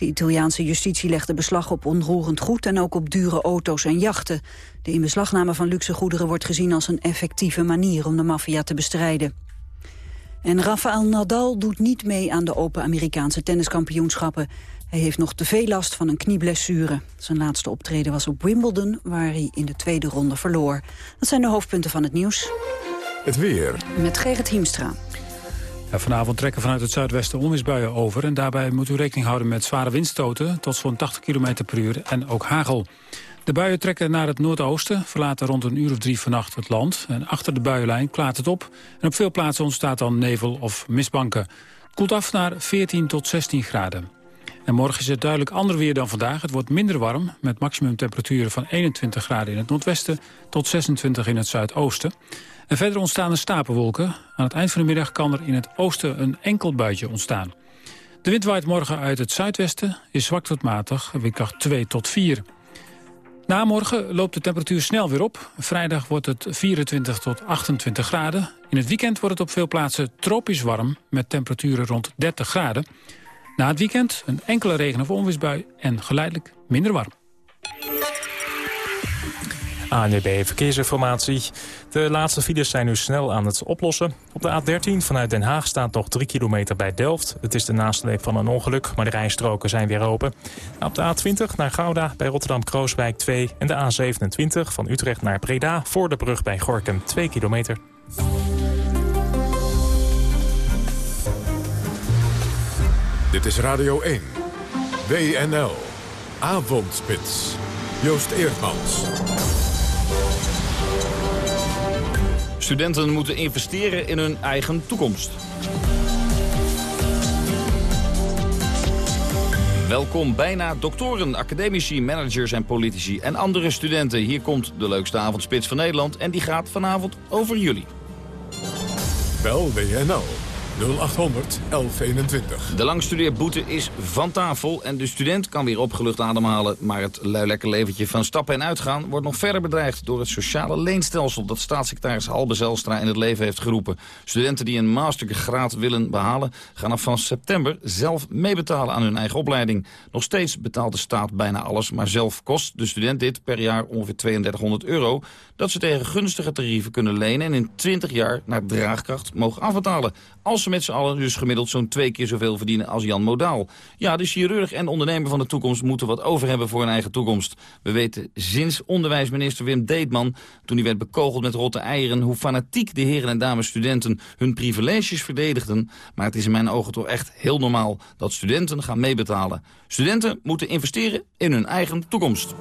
De Italiaanse justitie legde beslag op onroerend goed en ook op dure auto's en jachten. De inbeslagname van luxe goederen wordt gezien als een effectieve manier om de maffia te bestrijden. En Rafael Nadal doet niet mee aan de Open Amerikaanse tenniskampioenschappen. Hij heeft nog te veel last van een knieblessure. Zijn laatste optreden was op Wimbledon, waar hij in de tweede ronde verloor. Dat zijn de hoofdpunten van het nieuws. Het weer. Met Gerrit Hiemstra. Vanavond trekken vanuit het zuidwesten onweersbuien over. En daarbij moet u rekening houden met zware windstoten tot zo'n 80 km per uur en ook hagel. De buien trekken naar het noordoosten, verlaten rond een uur of drie vannacht het land. En achter de buienlijn klaart het op. En op veel plaatsen ontstaat dan nevel of mistbanken. Koelt af naar 14 tot 16 graden. En morgen is het duidelijk ander weer dan vandaag. Het wordt minder warm, met maximumtemperaturen van 21 graden in het noordwesten... tot 26 in het zuidoosten. Verder ontstaan er stapelwolken. Aan het eind van de middag kan er in het oosten een enkel buitje ontstaan. De wind waait morgen uit het zuidwesten, is zwak tot matig, windkracht 2 tot 4. Na morgen loopt de temperatuur snel weer op. Vrijdag wordt het 24 tot 28 graden. In het weekend wordt het op veel plaatsen tropisch warm... met temperaturen rond 30 graden. Na het weekend een enkele regen- of onweersbui en geleidelijk minder warm. ANWB Verkeersinformatie. De laatste files zijn nu snel aan het oplossen. Op de A13 vanuit Den Haag staat nog 3 kilometer bij Delft. Het is de nasleep van een ongeluk, maar de rijstroken zijn weer open. Op de A20 naar Gouda bij Rotterdam-Krooswijk 2... en de A27 van Utrecht naar Breda voor de brug bij Gorkum 2 kilometer. Dit is Radio 1. WNL. Avondspits. Joost Eerdmans. Studenten moeten investeren in hun eigen toekomst. Welkom bijna doktoren, academici, managers en politici en andere studenten. Hier komt de leukste avondspits van Nederland en die gaat vanavond over jullie. Bel WNL 0800 1121. De langstudeerboete is van tafel en de student kan weer opgelucht ademhalen. Maar het luilekker leventje van stappen en uitgaan wordt nog verder bedreigd... door het sociale leenstelsel dat staatssecretaris Halbe Zelstra in het leven heeft geroepen. Studenten die een mastergraad willen behalen... gaan af van september zelf meebetalen aan hun eigen opleiding. Nog steeds betaalt de staat bijna alles, maar zelf kost de student dit per jaar ongeveer 3200 euro... dat ze tegen gunstige tarieven kunnen lenen en in 20 jaar naar draagkracht mogen afbetalen. Als ze met z'n allen dus gemiddeld zo'n twee keer zoveel verdienen als Jan Modaal. Ja, de chirurg en ondernemer van de toekomst moeten wat over hebben voor hun eigen toekomst. We weten sinds onderwijsminister Wim Deetman, toen hij werd bekogeld met rotte eieren, hoe fanatiek de heren en dames studenten hun privileges verdedigden. Maar het is in mijn ogen toch echt heel normaal dat studenten gaan meebetalen. Studenten moeten investeren in hun eigen toekomst.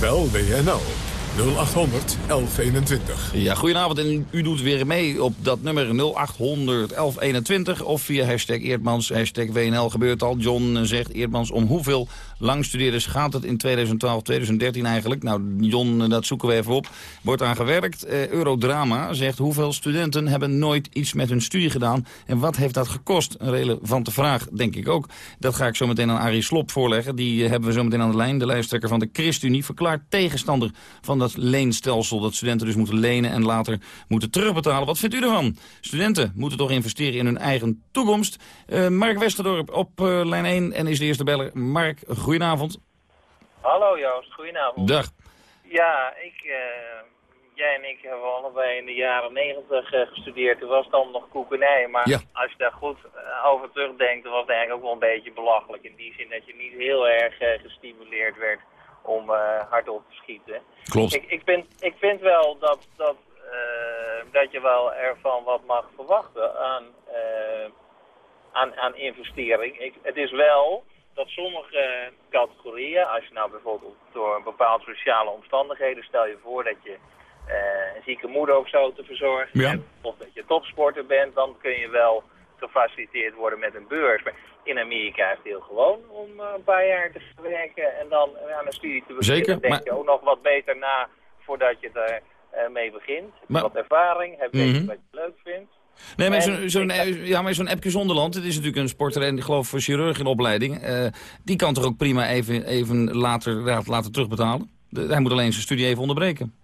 Bel WNL 0800 1121. Ja, goedenavond en u doet weer mee op dat nummer 0800 1121 of via hashtag Eerdmans, hashtag WNL gebeurt al. John zegt Eerdmans, om hoeveel langstudeerders gaat het in 2012, 2013 eigenlijk? Nou, John, dat zoeken we even op. Wordt aan gewerkt. Eh, Eurodrama zegt hoeveel studenten hebben nooit iets met hun studie gedaan en wat heeft dat gekost? Een relevante vraag, denk ik ook. Dat ga ik zo meteen aan Arie Slop voorleggen. Die hebben we zo meteen aan de lijn. De lijsttrekker van de ChristenUnie verklaart tegenstander van dat leenstelsel... dat studenten dus moeten lenen en later moeten terugbetalen. Wat vindt u ervan? Studenten moeten toch investeren in hun eigen toekomst. Uh, Mark Westerdorp op uh, lijn 1 en is de eerste beller. Mark, goedenavond. Hallo Joost, goedenavond. Dag. Ja, ik, uh, jij en ik hebben allebei in de jaren negentig gestudeerd. Toen was het dan nog koekenij, maar ja. als je daar goed over terugdenkt... dan was het eigenlijk ook wel een beetje belachelijk. In die zin dat je niet heel erg gestimuleerd werd om uh, hard op te schieten. Klopt. Ik, ik, vind, ik vind wel dat, dat, uh, dat je wel ervan wat mag verwachten aan, uh, aan, aan investering. Ik, het is wel dat sommige categorieën, als je nou bijvoorbeeld door een bepaalde sociale omstandigheden, stel je voor dat je een zieke moeder of zo te verzorgen ja. hebt, of dat je topsporter bent, dan kun je wel gefaciliteerd worden met een beurs. Maar in Amerika is het heel gewoon om uh, een paar jaar te werken en dan aan een studie te beginnen. Zeker, denk maar... je ook nog wat beter na voordat je er uh, mee begint. Heb maar... wat ervaring, heb je mm -hmm. wat je leuk vindt. Nee, maar zo'n zo ja, maar zo'n Epke Zonderland, het is natuurlijk een sporter en ik geloof voor chirurg in opleiding. Uh, die kan toch ook prima even, even later, later terugbetalen? De, hij moet alleen zijn studie even onderbreken.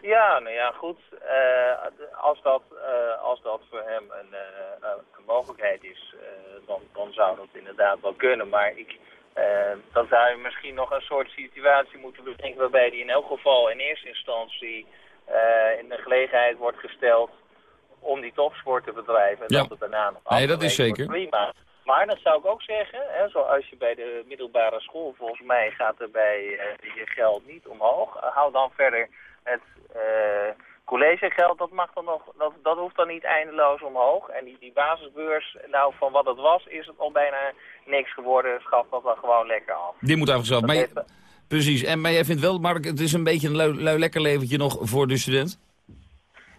Ja, nou ja, goed. Uh, als, dat, uh, als dat voor hem een mogelijkheid is, dan, dan zou dat inderdaad wel kunnen. Maar ik, dan zou je misschien nog een soort situatie moeten bedenken waarbij hij in elk geval in eerste instantie in de gelegenheid wordt gesteld om die topsport te bedrijven. En ja. dat het daarna nog nee, dat is zeker. Prima. Maar dan zou ik ook zeggen, hè, zoals je bij de middelbare school, volgens mij gaat er bij je geld niet omhoog. hou dan verder het uh, collegegeld, dat, mag dan nog, dat, dat hoeft dan niet eindeloos omhoog. En die, die basisbeurs, nou van wat het was, is het al bijna niks geworden. Schaf dat dan gewoon lekker af. Die moet eigenlijk zelf. Maar je, precies. En, maar jij vindt wel, Mark, het is een beetje een lui, lui lekker leventje nog voor de student?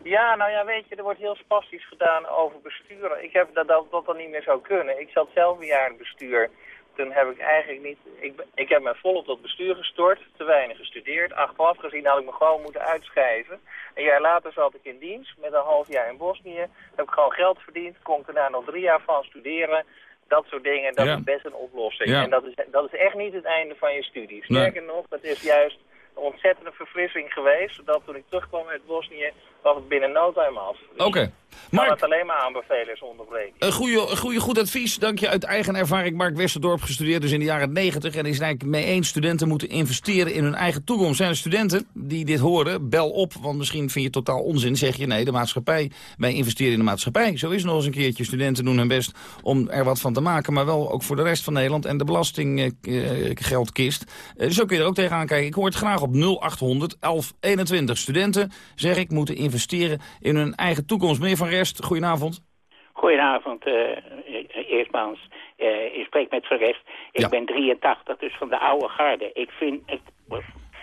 Ja, nou ja, weet je, er wordt heel spastisch gedaan over besturen. Ik heb dat, dat dat dan niet meer zou kunnen. Ik zat zelf een jaar in het bestuur toen heb ik eigenlijk niet... Ik, ik heb me volop tot bestuur gestort, te weinig gestudeerd. Achteraf gezien had ik me gewoon moeten uitschrijven. Een jaar later zat ik in dienst, met een half jaar in Bosnië. Heb ik gewoon geld verdiend, kon ik daarna nog drie jaar van studeren. Dat soort dingen, dat ja. is best een oplossing. Ja. En dat is, dat is echt niet het einde van je studie. Sterker nee. nog, dat is juist een ontzettende verfrissing geweest. Zodat toen ik terugkwam uit Bosnië, was het binnen no time af. Oké. Okay. Mark, het alleen maar aanbevelen is onderbreken. Een goede, goede, goed advies. Dank je uit eigen ervaring. Mark Westerdorp gestudeerd dus in de jaren 90 en is eigenlijk mee eens. Studenten moeten investeren in hun eigen toekomst. Zijn er studenten die dit horen? Bel op, want misschien vind je het totaal onzin. Zeg je nee, de maatschappij. Wij investeren in de maatschappij. Zo is het nog eens een keertje. Studenten doen hun best om er wat van te maken. Maar wel ook voor de rest van Nederland en de belastinggeldkist. Uh, zo kun je er ook tegenaan kijken. Ik hoor het graag op 0800 1121. Studenten, zeg ik, moeten investeren in hun eigen toekomst. Meneer Van Rest, goedenavond. Goedenavond, uh, eerstmaals. Uh, ik spreek met Van Rest. Ik ja. ben 83, dus van de oude garde. Ik vind het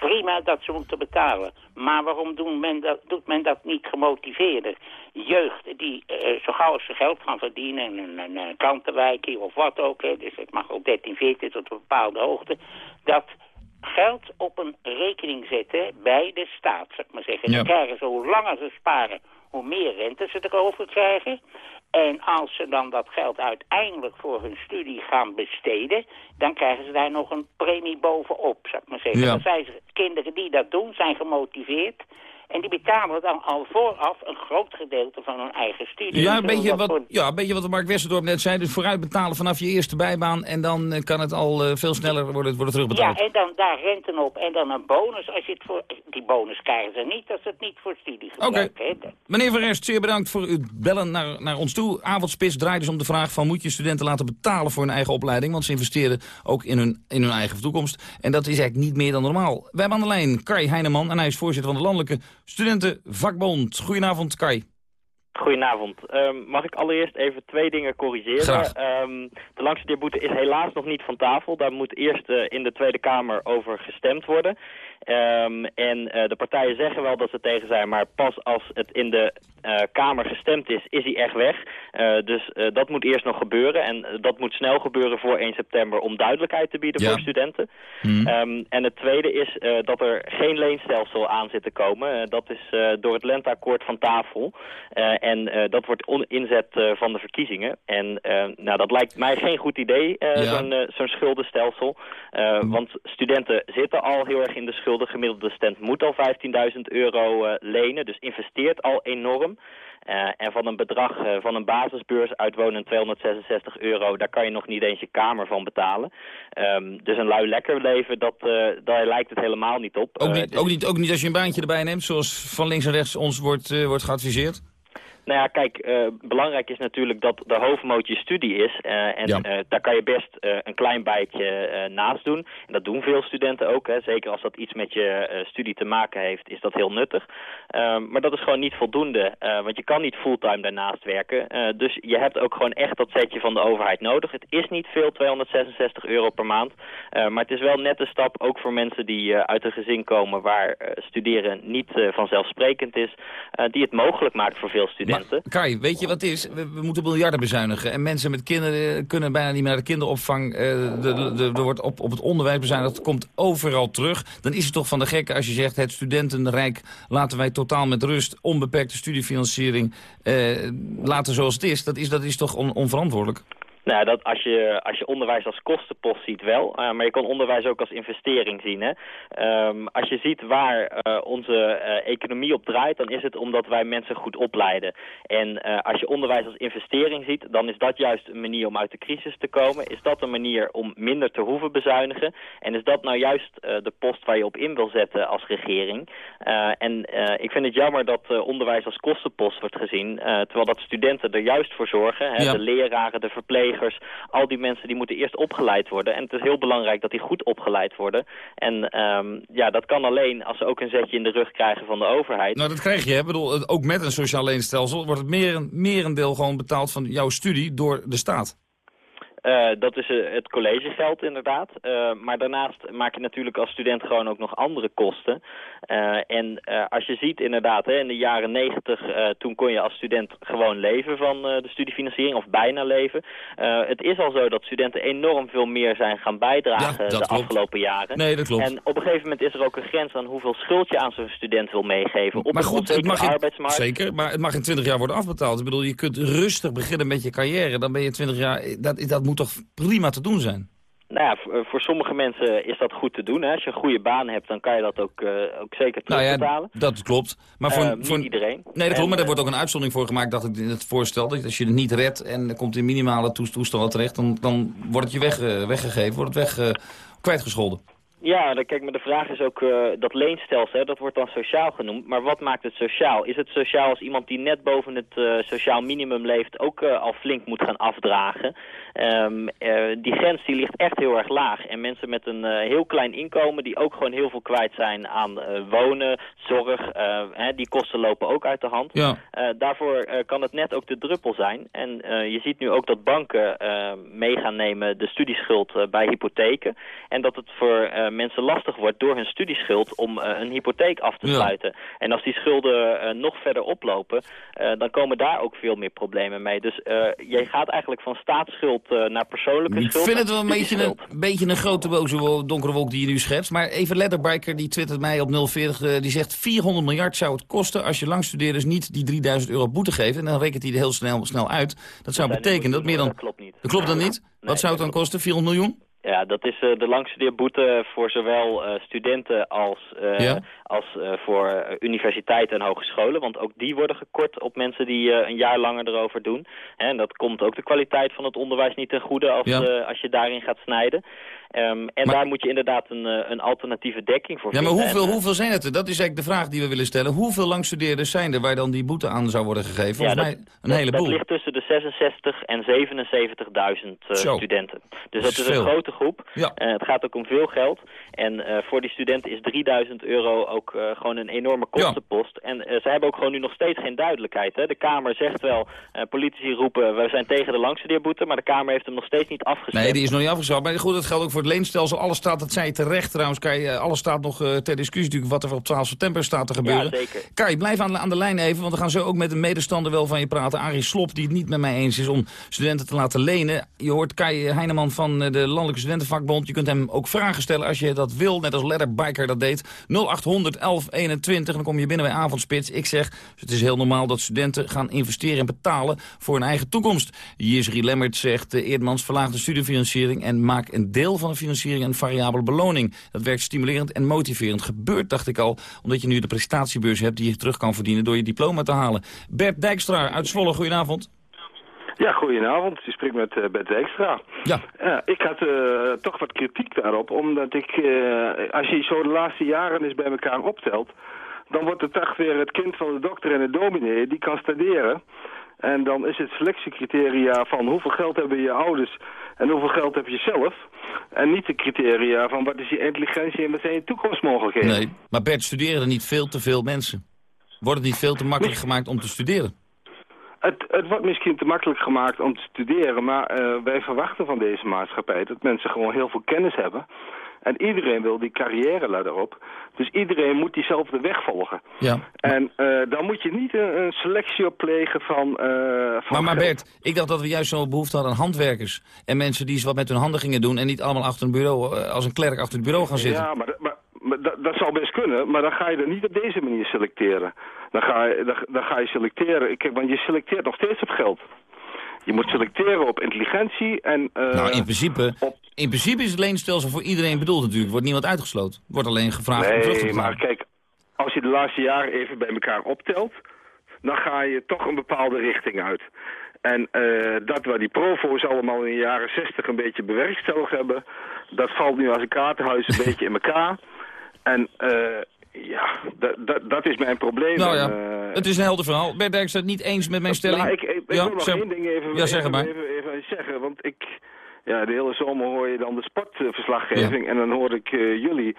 prima dat ze moeten betalen. Maar waarom doet men dat, doet men dat niet gemotiveerder? Jeugd die uh, zo gauw ze geld gaan verdienen in een, een, of wat ook. Hè, dus het mag ook 13, 14 tot een bepaalde hoogte. Dat geld op een rekening zetten bij de staat, zeg maar zeggen. Ja. Dan krijgen ze, hoe langer ze sparen, hoe meer rente ze erover krijgen. En als ze dan dat geld uiteindelijk voor hun studie gaan besteden... dan krijgen ze daar nog een premie bovenop, zou ik maar zeggen. Ja. Dan zijn ze, kinderen die dat doen, zijn gemotiveerd... En die betalen dan al vooraf een groot gedeelte van hun eigen studie. Ja, een beetje wat, voor- ja, een beetje wat Mark Westerdorp net zei. Dus vooruit betalen vanaf je eerste bijbaan. En dan eh, kan het al eh, veel sneller worden, worden terugbetaald. Ja, en dan daar rente op en dan een bonus. Als je het voor, die bonus krijgen ze niet als ze het niet voor studie gebruiken. hè. Meneer Van Rest, zeer bedankt voor uw bellen naar, naar ons toe. Avondspits draait dus om de vraag van... moet je studenten laten betalen voor hun eigen opleiding? Want ze investeren ook in hun, in hun eigen toekomst. En dat is eigenlijk niet meer dan normaal. We hebben aan de lijn Kai Heineman en hij is voorzitter van de Landelijke Studentenvakbond. Goedenavond, Kai. Goedenavond. Ehm, mag ik allereerst even twee dingen corrigeren? Ehm, de langstudeerboete is helaas nog niet van tafel. Daar moet eerst eh, in de Tweede Kamer over gestemd worden. Ehm, en eh, de partijen zeggen wel dat ze tegen zijn, maar pas als het in de eh, Kamer gestemd is, is hij echt weg. Eh, dus dat moet eerst nog gebeuren. En dat moet snel gebeuren voor 1 september om duidelijkheid te bieden Ja. voor studenten. Ehm, en het tweede is dat er geen leenstelsel aan zit te komen. Dat is door het lenteakkoord van tafel. En dat wordt inzet van de verkiezingen. En nou, dat lijkt mij geen goed idee, Ja. zo'n schuldenstelsel. Eh, Want studenten zitten al heel erg in de schulden. Gemiddelde student moet al 15.000 euro eh, lenen, dus investeert al enorm. Eh, en van een bedrag eh, van een basisbeurs uitwonen 266 euro, daar kan je nog niet eens je kamer van betalen. Ehm, dus een lui lekker leven, dat, daar lijkt het helemaal niet op. Ook niet, dus- ook, niet, ook niet als je een baantje erbij neemt, zoals van links en rechts ons wordt, wordt geadviseerd? Nou ja, kijk, eh, belangrijk is natuurlijk dat de hoofdmoot je studie is. eh, en Ja. eh, daar kan je best een klein bijtje naast doen. En dat doen veel studenten ook. Hè. Zeker als dat iets met je studie te maken heeft, is dat heel nuttig. Ehm, maar dat is gewoon niet voldoende. want je kan niet fulltime daarnaast werken. Dus je hebt ook gewoon echt dat setje van de overheid nodig. Het is niet veel, 266 euro per maand. Maar het is wel net een stap, ook voor mensen die uit een gezin komen... waar studeren niet vanzelfsprekend is. die het mogelijk maakt voor veel studenten. Kai, weet je wat het is? We, we moeten miljarden bezuinigen. En mensen met kinderen kunnen bijna niet meer naar de kinderopvang. Eh, er wordt op, op het onderwijs bezuinigd. Dat komt overal terug. Dan is het toch van de gekke als je zegt... het studentenrijk laten wij totaal met rust. Onbeperkte studiefinanciering eh, laten zoals het is. Dat is, dat is toch on- onverantwoordelijk? Nou, dat als je, als je onderwijs als kostenpost ziet wel, eh, maar je kan onderwijs ook als investering zien. Hè? Ehm, als je ziet waar eh, onze eh, economie op draait, dan is het omdat wij mensen goed opleiden. En als je onderwijs als investering ziet, dan is dat juist een manier om uit de crisis te komen. Is dat een manier om minder te hoeven bezuinigen? En is dat nou juist de post waar je op in wil zetten als regering? En ik vind het jammer dat onderwijs als kostenpost wordt gezien, terwijl dat studenten er juist voor zorgen. Hè? Ja. De leraren, de verplegers, al die mensen die moeten eerst opgeleid worden. En het is heel belangrijk dat die goed opgeleid worden. En ehm, ja, dat kan alleen als ze ook een zetje in de rug krijgen van de overheid. Nou, dat krijg je. hè. Bedoel, ook met een sociaal leenstelsel wordt het merendeel gewoon betaald van jouw studie door de staat. Eh, dat is eh, het collegegeld inderdaad. Eh, maar daarnaast maak je natuurlijk als student gewoon ook nog andere kosten. En als je ziet inderdaad, hè, in de jaren negentig, toen kon je als student gewoon leven van de studiefinanciering, of bijna leven. Het is al zo dat studenten enorm veel meer zijn gaan bijdragen Ja, de klopt. afgelopen jaren. Nee, dat klopt. En op een gegeven moment is er ook een grens aan hoeveel schuld je aan zo'n student wil meegeven. Op maar goed, het mag in, arbeidsmarkt. zeker, maar het mag in 20 jaar worden afbetaald. Ik bedoel, je kunt rustig beginnen met je carrière. Dan ben je 20 jaar, dat, dat moet toch prima te doen zijn? Nou ja, voor, voor sommige mensen is dat goed te doen. Hè. Als je een goede baan hebt, dan kan je dat ook, eh, ook zeker Nou ja, terugbetalen. dat klopt. Maar voor, Eh, niet voor iedereen. Nee, dat klopt, maar er eh, wordt ook een uitzondering voor gemaakt, dacht ik in het voorstel. Dat als je het niet redt en er komt in minimale toest- toestand terecht, dan, dan wordt het je weg, eh, weggegeven, wordt het weg, eh, kwijtgescholden. Ja, dan, kijk, maar de vraag is ook, eh, dat leenstelsel, hè, dat wordt dan sociaal genoemd. Maar wat maakt het sociaal? Is het sociaal als iemand die net boven het eh, sociaal minimum leeft ook eh, al flink moet gaan afdragen? Ehm, eh, die grens die ligt echt heel erg laag. En mensen met een eh, heel klein inkomen die ook gewoon heel veel kwijt zijn aan eh, wonen, zorg, hè, die kosten lopen ook uit de hand. Ja. Daarvoor kan het net ook de druppel zijn. En je ziet nu ook dat banken mee gaan nemen de studieschuld bij hypotheken. En dat het voor mensen lastig wordt door hun studieschuld om een hypotheek af te Ja. sluiten. En als die schulden nog verder oplopen, dan komen daar ook veel meer problemen mee. Dus je gaat eigenlijk van staatsschuld tot uh, naar persoonlijke schuld. Ik vind het wel een beetje een, beetje een grote boze donkere wolk die je nu schetst. Maar even Letterbiker, die twittert mij op 040, uh, die zegt 400 miljard zou het kosten als je langstudeerders niet die 3000 euro boete geeft. En dan rekent hij er heel snel, snel uit. Dat zou betekenen dat meer dan... Dat klopt niet. Dat klopt dan niet? Wat zou het dan kosten? 400 miljoen? Ja, dat is uh, de langstudeerboete voor zowel uh, studenten als, ja? als voor universiteiten en hogescholen. Want ook die worden gekort op mensen die een jaar langer erover doen. En dat komt ook de kwaliteit van het onderwijs niet ten goede als, ja. als je daarin gaat snijden. Um, en maar, daar moet je inderdaad een, een alternatieve dekking voor ja, vinden. maar hoeveel, en, hoeveel zijn het er? Dat is eigenlijk de vraag die we willen stellen. Hoeveel langstudeerders zijn er waar dan die boete aan zou worden gegeven? Volgens ja, mij dat, een heleboel. Dat ligt tussen de 66 en 77.000 uh, studenten. Dus dat is, is een grote groep. Ja. Uh, het gaat ook om veel geld. En uh, voor die studenten is 3000 euro ook gewoon een enorme kostenpost. Ja. En ze hebben ook gewoon nu nog steeds geen duidelijkheid. Hè? De Kamer zegt wel, politici roepen, we zijn tegen de langstudeerboete, maar de Kamer heeft hem nog steeds niet afgestemd. Nee, die is nog niet afgestemd. Maar goed, dat geldt ook voor leenstelsel. Alles staat, dat zei je terecht trouwens, Kai, alles staat nog ter discussie natuurlijk wat er op 12 september staat te gebeuren. Ja, zeker. Kai, blijf aan, aan de lijn even, want we gaan zo ook met een medestander wel van je praten. Arie Slop, die het niet met mij eens is om studenten te laten lenen. Je hoort Kai Heineman van de Landelijke Studentenvakbond. Je kunt hem ook vragen stellen als je dat wil, net als Letterbiker dat deed. 0800 1121, dan kom je binnen bij Avondspits. Ik zeg, het is heel normaal dat studenten gaan investeren en betalen voor hun eigen toekomst. Jisri Lemmert zegt, Eerdmans verlaag de studiefinanciering en maak een deel van de financiering een variabele beloning. Dat werkt stimulerend en motiverend. Gebeurt, dacht ik al, omdat je nu de prestatiebeurs hebt die je terug kan verdienen door je diploma te halen. Bert Dijkstra uit Zwolle, goedenavond. Ja, goedenavond. Je spreekt met uh, Bert Dijkstra. Ja. Ik had uh, toch wat kritiek daarop, omdat ik, als je zo de laatste jaren eens bij elkaar optelt, dan wordt het toch weer het kind van de dokter en de dominee, die kan studeren. En dan is het selectiecriteria van hoeveel geld hebben je ouders en hoeveel geld heb je zelf. En niet de criteria van wat is je intelligentie en wat zijn je toekomstmogelijkheden. Nee, maar Bert, studeren er niet veel te veel mensen? Wordt het niet veel te makkelijk gemaakt om te studeren? Het, het wordt misschien te makkelijk gemaakt om te studeren, maar uh, wij verwachten van deze maatschappij dat mensen gewoon heel veel kennis hebben. En iedereen wil die carrière daarop. Dus iedereen moet diezelfde weg volgen. Ja. En uh, dan moet je niet een, een selectie op plegen van, uh, van Maar, maar Bert, ik dacht dat we juist zo'n behoefte hadden aan handwerkers. En mensen die eens wat met hun handen gingen doen... en niet allemaal achter een bureau, uh, als een klerk achter het bureau gaan zitten. Ja, maar, maar, maar dat, dat zou best kunnen. Maar dan ga je er niet op deze manier selecteren. Dan ga je, dan, dan ga je selecteren. Kijk, want je selecteert nog steeds op geld. Je moet selecteren op intelligentie en... Uh, nou, in principe, op... in principe is het leenstelsel voor iedereen bedoeld natuurlijk. Wordt niemand uitgesloten. Wordt alleen gevraagd nee, om terug te betalen. maar kijk, als je de laatste jaren even bij elkaar optelt... dan ga je toch een bepaalde richting uit. En uh, dat waar die provo's allemaal in de jaren 60 een beetje bewerkstelligd hebben... dat valt nu als een kaartenhuis een beetje in elkaar. En... Uh, ja, dat is mijn probleem. Nou ja, uh, het is een helder verhaal. Dijkstra het niet eens met mijn stelling? Nou, ik, ik, ik ja, wil nog één ding even, ja, zeg even, maar. even, even, zeggen. Want ik, ja, de hele zomer hoor je dan de sportverslaggeving ja. en dan hoor ik uh, jullie.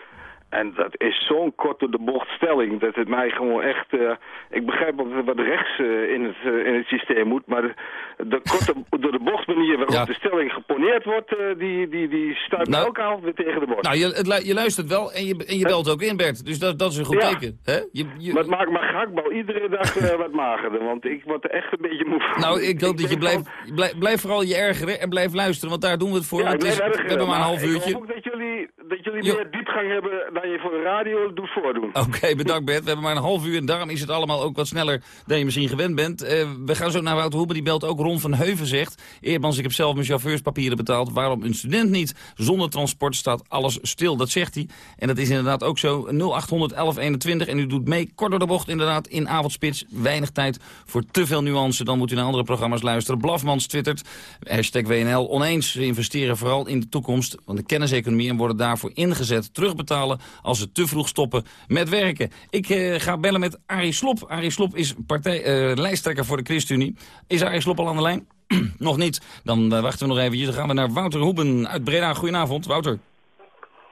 En dat is zo'n kort door de bocht stelling dat het mij gewoon echt... Uh, ik begrijp wat, wat rechts uh, in, het, uh, in het systeem moet, maar de, de korte door de bocht manier waarop ja. de stelling geponeerd wordt, die, die, die stuit nou, elke avond weer tegen de borst. Nou, je, het, je luistert wel en je, en je belt ook in, Bert. Dus dat, dat is een goed ja. teken. Hè? Je, je... Maar het maakt mijn gehaktbal iedere dag wat magerder, want ik word er echt een beetje moe van. Nou, ik hoop dat je blijft, blijf, blijf vooral je ergeren en blijf luisteren, want daar doen we het voor. Ja, het is, we hebben maar een half uurtje. Ik hoop ook dat jullie, dat jullie meer diepgang hebben dan je voor de radio doet voordoen. Oké, bedankt Bert. We hebben maar een half uur en daarom is het allemaal ook wat sneller dan je misschien gewend bent. Uh, we gaan zo naar Wouter Hoeber, die belt ook Ron van Heuven zegt. Eerdmans, ik heb zelf mijn chauffeurspapieren betaald. Waarom een student niet? Zonder transport staat alles stil, dat zegt hij. En dat is inderdaad ook zo. 0800 1121 en u doet mee, kort door de bocht inderdaad, in avondspits. Weinig tijd voor te veel nuance. Dan moet u naar andere programma's luisteren. Blafmans twittert, hashtag WNL, oneens. Ze investeren vooral in de toekomst van de kenniseconomie en worden daarvoor ingezet. Terugbetalen als ze te vroeg stoppen met werken. Ik uh, ga bellen met Arie Slop. Arie Slop is partij, uh, lijsttrekker voor de ChristenUnie. Is Arie Slop al aan de lijn? nog niet. Dan uh, wachten we nog even. Dan gaan we naar Wouter Hoeben uit Breda. Goedenavond, Wouter.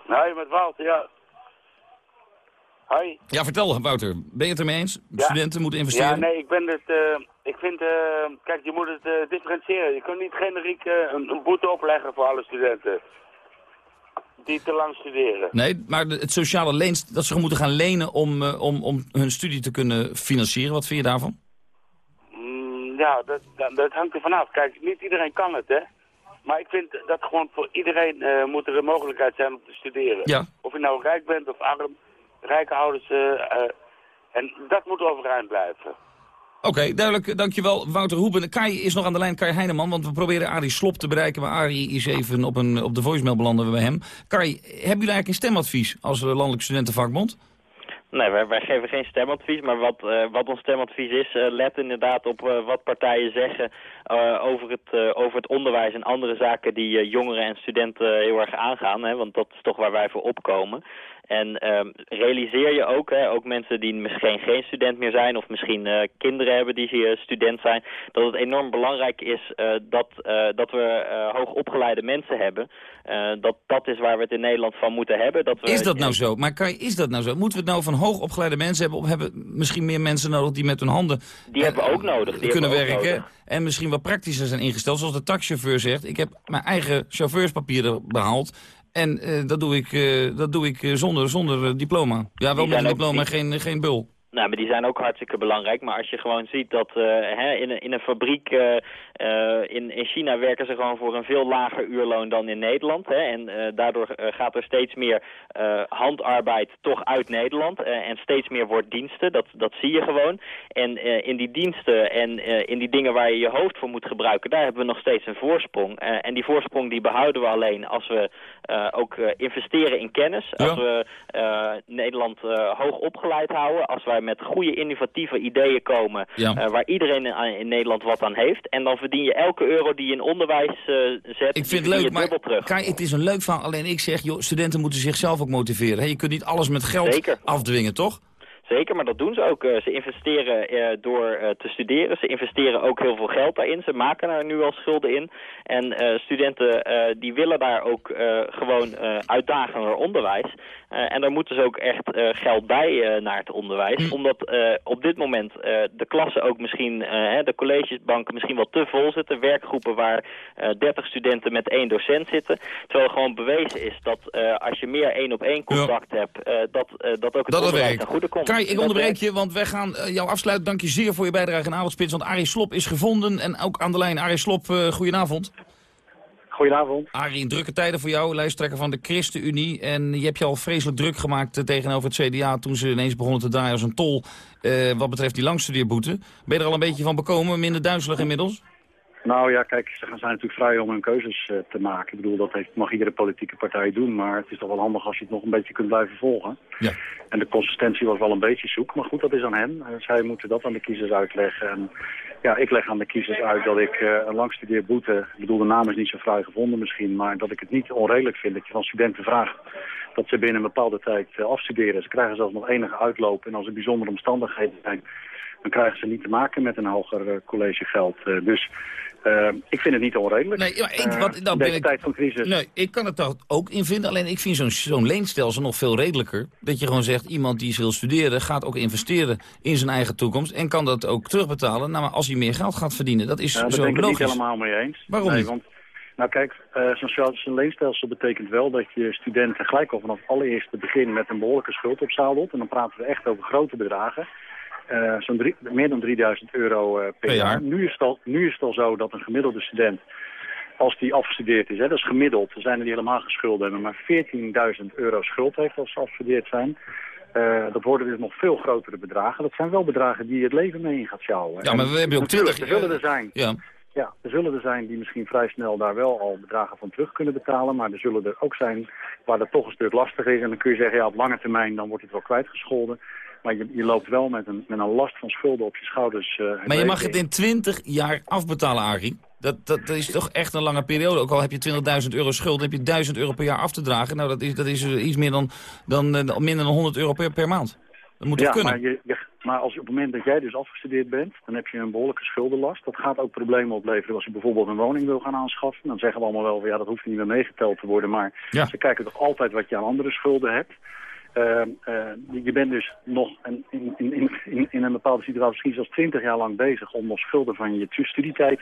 Hoi, met Wouter, ja. Hoi. Ja, vertel Wouter. Ben je het ermee eens? Ja. Studenten moeten investeren? Ja, nee, ik ben het... ik vind... kijk, je moet het differentiëren. Je kunt niet generiek een, een boete opleggen voor alle studenten die te lang studeren. Nee, maar het sociale leen, dat ze moeten gaan lenen om, uh, om, om hun studie te kunnen financieren. Wat vind je daarvan? Mm, ja, dat, dat, dat, hangt er vanaf. Kijk, niet iedereen kan het, hè. Maar ik vind dat gewoon voor iedereen uh, moet er een mogelijkheid zijn om te studeren. Ja. Of je nou rijk bent of arm, rijke ouders. en dat moet overeind blijven. Oké, duidelijk. Dankjewel, Wouter Hoeben. Kai is nog aan de lijn, Kai Heineman, want we proberen Arie Slop te bereiken. Maar Arie is even op, een, op de voicemail belanden bij hem. Kai, hebben jullie eigenlijk een stemadvies als Landelijk Studentenvakbond? Nee, wij, wij, geven geen stemadvies, maar wat, uh, wat ons stemadvies is, uh, let inderdaad op wat partijen zeggen over, het, over het onderwijs en andere zaken die jongeren en studenten heel erg aangaan. Hè, want dat is toch waar wij voor opkomen. En um, realiseer je ook, hè, ook mensen die misschien geen student meer zijn... of misschien uh, kinderen hebben die uh, student zijn... dat het enorm belangrijk is uh, dat, dat we hoogopgeleide mensen hebben. dat dat is waar we het in Nederland van moeten hebben. Dat we, is dat nou zo? Maar kan is dat nou zo? Moeten we het nou van hoogopgeleide mensen hebben... of hebben misschien meer mensen nodig die met hun handen... Die hebben we ook nodig. Die kunnen werken en misschien wat praktischer zijn ingesteld. Zoals de taxichauffeur zegt, ik heb mijn eigen chauffeurspapieren behaald... En uh, dat doe ik, uh, dat doe ik uh, zonder, zonder diploma. Ja, wel met een diploma, geen, geen bul. Nou, maar die zijn ook hartstikke belangrijk. Maar als je gewoon ziet dat uh, hè, in, een, in een fabriek uh, in, in China werken ze gewoon voor een veel lager uurloon dan in Nederland. Hè, en uh, daardoor gaat er steeds meer handarbeid toch uit Nederland. en steeds meer wordt diensten, dat, dat zie je gewoon. En in die diensten en in die dingen waar je je hoofd voor moet gebruiken, daar hebben we nog steeds een voorsprong. en die voorsprong die behouden we alleen als we ook investeren in kennis. Als we Nederland hoog opgeleid houden, als wij met goede innovatieve ideeën komen... Ja. Uh, waar iedereen in, in, Nederland wat aan heeft. En dan verdien je elke euro die je in onderwijs uh, zet, ik vind het leuk, maar terug. Het is een leuk verhaal. Alleen ik zeg, joh, studenten moeten zichzelf ook motiveren. He, je kunt niet alles met geld Zeker. afdwingen, toch? Zeker, maar dat doen ze ook. Uh, ze investeren uh, door uh, te studeren. Ze investeren ook heel veel geld daarin. Ze maken er nu al schulden in. En studenten die willen daar ook gewoon uitdagender onderwijs. en daar moeten ze ook echt geld bij naar het onderwijs. Omdat op dit moment de klassen ook misschien, de collegebanken misschien wel te vol zitten. Werkgroepen waar 30 studenten met één docent zitten. Terwijl gewoon bewezen is dat als je meer één op één contact ja. hebt, dat, dat ook het dat onderwijs ten goede komt. Kai, ik onderbreek je, want wij gaan uh, jou afsluiten. Dank je zeer voor je bijdrage in Avondspits. Want Arie Slop is gevonden en ook aan de lijn. Arie Slop, uh, goedenavond. Goedenavond. Arie, drukke tijden voor jou, lijsttrekker van de ChristenUnie. En je hebt je al vreselijk druk gemaakt uh, tegenover het CDA... toen ze ineens begonnen te draaien als een tol wat betreft die langstudeerboete. Ben je er al een beetje van bekomen, minder duizelig inmiddels? Nou ja, kijk, ze zijn natuurlijk vrij om hun keuzes uh, te maken. Ik bedoel, dat heeft, mag iedere politieke partij doen, maar het is toch wel handig als je het nog een beetje kunt blijven volgen. Ja. En de consistentie was wel een beetje zoek, maar goed, dat is aan hen. Uh, zij moeten dat aan de kiezers uitleggen. En ja, ik leg aan de kiezers uit dat ik uh, een langstudeerboete, ik bedoel, de naam is niet zo vrij gevonden misschien, maar dat ik het niet onredelijk vind dat je van studenten vraagt dat ze binnen een bepaalde tijd afstuderen. Ze krijgen zelfs nog enige uitloop en als er bijzondere omstandigheden zijn, dan krijgen ze niet te maken met een hoger collegegeld. dus uh, ik vind het niet onredelijk. Nee, maar ik, wat, dan deze ben ik, tijd van crisis. Nee, ik kan het daar ook in vinden. Alleen ik vind zo'n zo'n leenstelsel nog veel redelijker. Dat je gewoon zegt, iemand die wil studeren... gaat ook investeren in zijn eigen toekomst... en kan dat ook terugbetalen nou, maar als hij meer geld gaat verdienen. Dat is ja, zo ben ik logisch. het niet helemaal mee eens. Waarom nee, niet? Want, nou kijk, uh, zo'n zo leenstelsel betekent wel dat je studenten gelijk al vanaf het allereerste begin... met een behoorlijke schuld opzadelt. En dan praten we echt over grote bedragen. Uh, zo'n meer dan 3000 euro uh, per, jaar. Nu is, het al, nu is het al zo dat een gemiddelde student, als die afgestudeerd is, hè, dat is gemiddeld, er zijn er die helemaal geschulden hebben, maar 14.000 euro schuld heeft als ze afgestudeerd zijn. Uh, dat worden dus nog veel grotere bedragen. Dat zijn wel bedragen die je het leven mee in gaat sjouwen. Ja, maar we hebben ook Natuurlijk, 20... Er zullen er zijn. Ja. Ja, er zullen er zijn die misschien vrij snel daar wel al bedragen van terug kunnen betalen. Maar er zullen er ook zijn waar dat toch een stuk lastiger is. En dan kun je zeggen, ja, op lange termijn dan wordt het wel kwijtgescholden. Maar je, je loopt wel met een, met een last van schulden op je schouders. Uh, Maar je mag het in 20 jaar afbetalen, Arie. Dat, dat, dat is toch echt een lange periode. Ook al heb je 20.000 euro schuld, heb je 1000 euro per jaar af te dragen. Nou, dat is, dat is iets meer dan, dan uh, minder dan 100 euro per, per maand. Dat moet ja, toch kunnen? Maar, je, je, maar als op het moment dat jij dus afgestudeerd bent, dan heb je een behoorlijke schuldenlast. Dat gaat ook problemen opleveren als je bijvoorbeeld een woning wil gaan aanschaffen. Dan zeggen we allemaal wel, ja, dat hoeft niet meer meegeteld te worden. Maar Ja. ze kijken toch altijd wat je aan andere schulden hebt. Uh, uh, je bent dus nog in, in, in, in, in een bepaalde situatie misschien zelfs twintig jaar lang bezig om nog schulden van je studietijd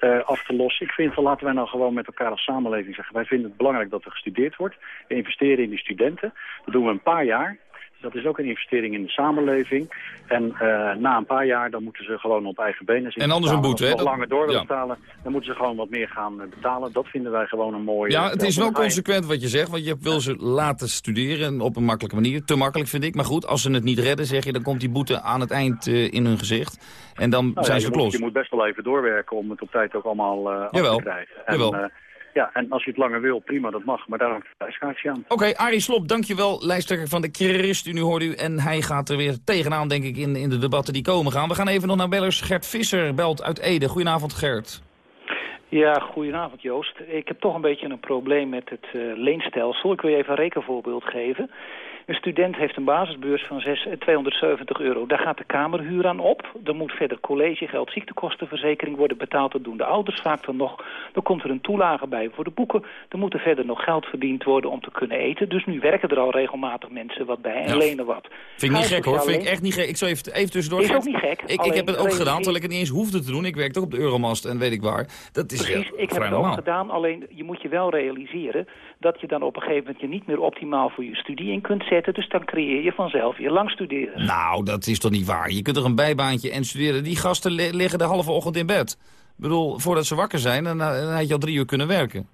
uh, af te lossen. Ik vind van laten wij nou gewoon met elkaar als samenleving zeggen, wij vinden het belangrijk dat er gestudeerd wordt. We investeren in die studenten. Dat doen we een paar jaar. Dat is ook een investering in de samenleving. En eh, na een paar jaar dan moeten ze gewoon op eigen benen zitten. En anders een boete, Als hè? ze nog langer door willen Ja. betalen, dan moeten ze gewoon wat meer gaan eh, betalen. Dat vinden wij gewoon een mooie... Ja, het is wel consequent wat je zegt, want je wil ze laten studeren op een makkelijke manier. Te makkelijk vind ik, maar goed, als ze het niet redden, zeg je, dan komt die boete aan het eind eh, in hun gezicht. En dan Nou ja, zijn je ze moet, klos. je moet best wel even doorwerken om het op tijd ook allemaal eh, af te krijgen. En, jawel. Ja, en als je het langer wil, prima, dat mag. Maar daar hangt een prijskaartje aan. Oké, Arie Slob, dankjewel. Lijsttrekker van de ChristenUnie hoorde u. En hij gaat er weer tegenaan, denk ik, in, in de debatten die komen gaan. We gaan even nog naar bellers. Gert Visser belt uit Ede. Goedenavond, Gert. Ja, goedenavond Joost. Ik heb toch een beetje een probleem met het eh, leenstelsel. Ik wil je even een rekenvoorbeeld geven. Een student heeft een basisbeurs van zes- eh, 270 euro. Daar gaat de kamerhuur aan op. Dan moet verder collegegeld, ziektekostenverzekering worden betaald. Dat doen de ouders vaak dan nog. Dan komt er een toelage bij voor de boeken. Dan moet er verder nog geld verdiend worden om te kunnen eten. Dus nu werken er al regelmatig mensen wat bij en Ja. lenen wat. Vind ik niet gek hoor, vind ik echt niet gek. Ik zal even, even tussendoor. Is ook niet gek, Ik, ik heb het ook gedaan, terwijl ik het niet eens hoefde te doen. Ik werkte ook op de Euromast en weet ik waar. Dat is Precies, ja, ik heb het ook gedaan. Alleen je moet je wel realiseren dat je dan op een gegeven moment je niet meer optimaal voor je studie in kunt zetten. Dus dan creëer je vanzelf je langstuderen. Nou, dat is toch niet waar. Je kunt toch een bijbaantje en studeren. Die gasten li- liggen de halve ochtend in bed. Ik bedoel, voordat ze wakker zijn, dan, dan had je al drie uur kunnen werken.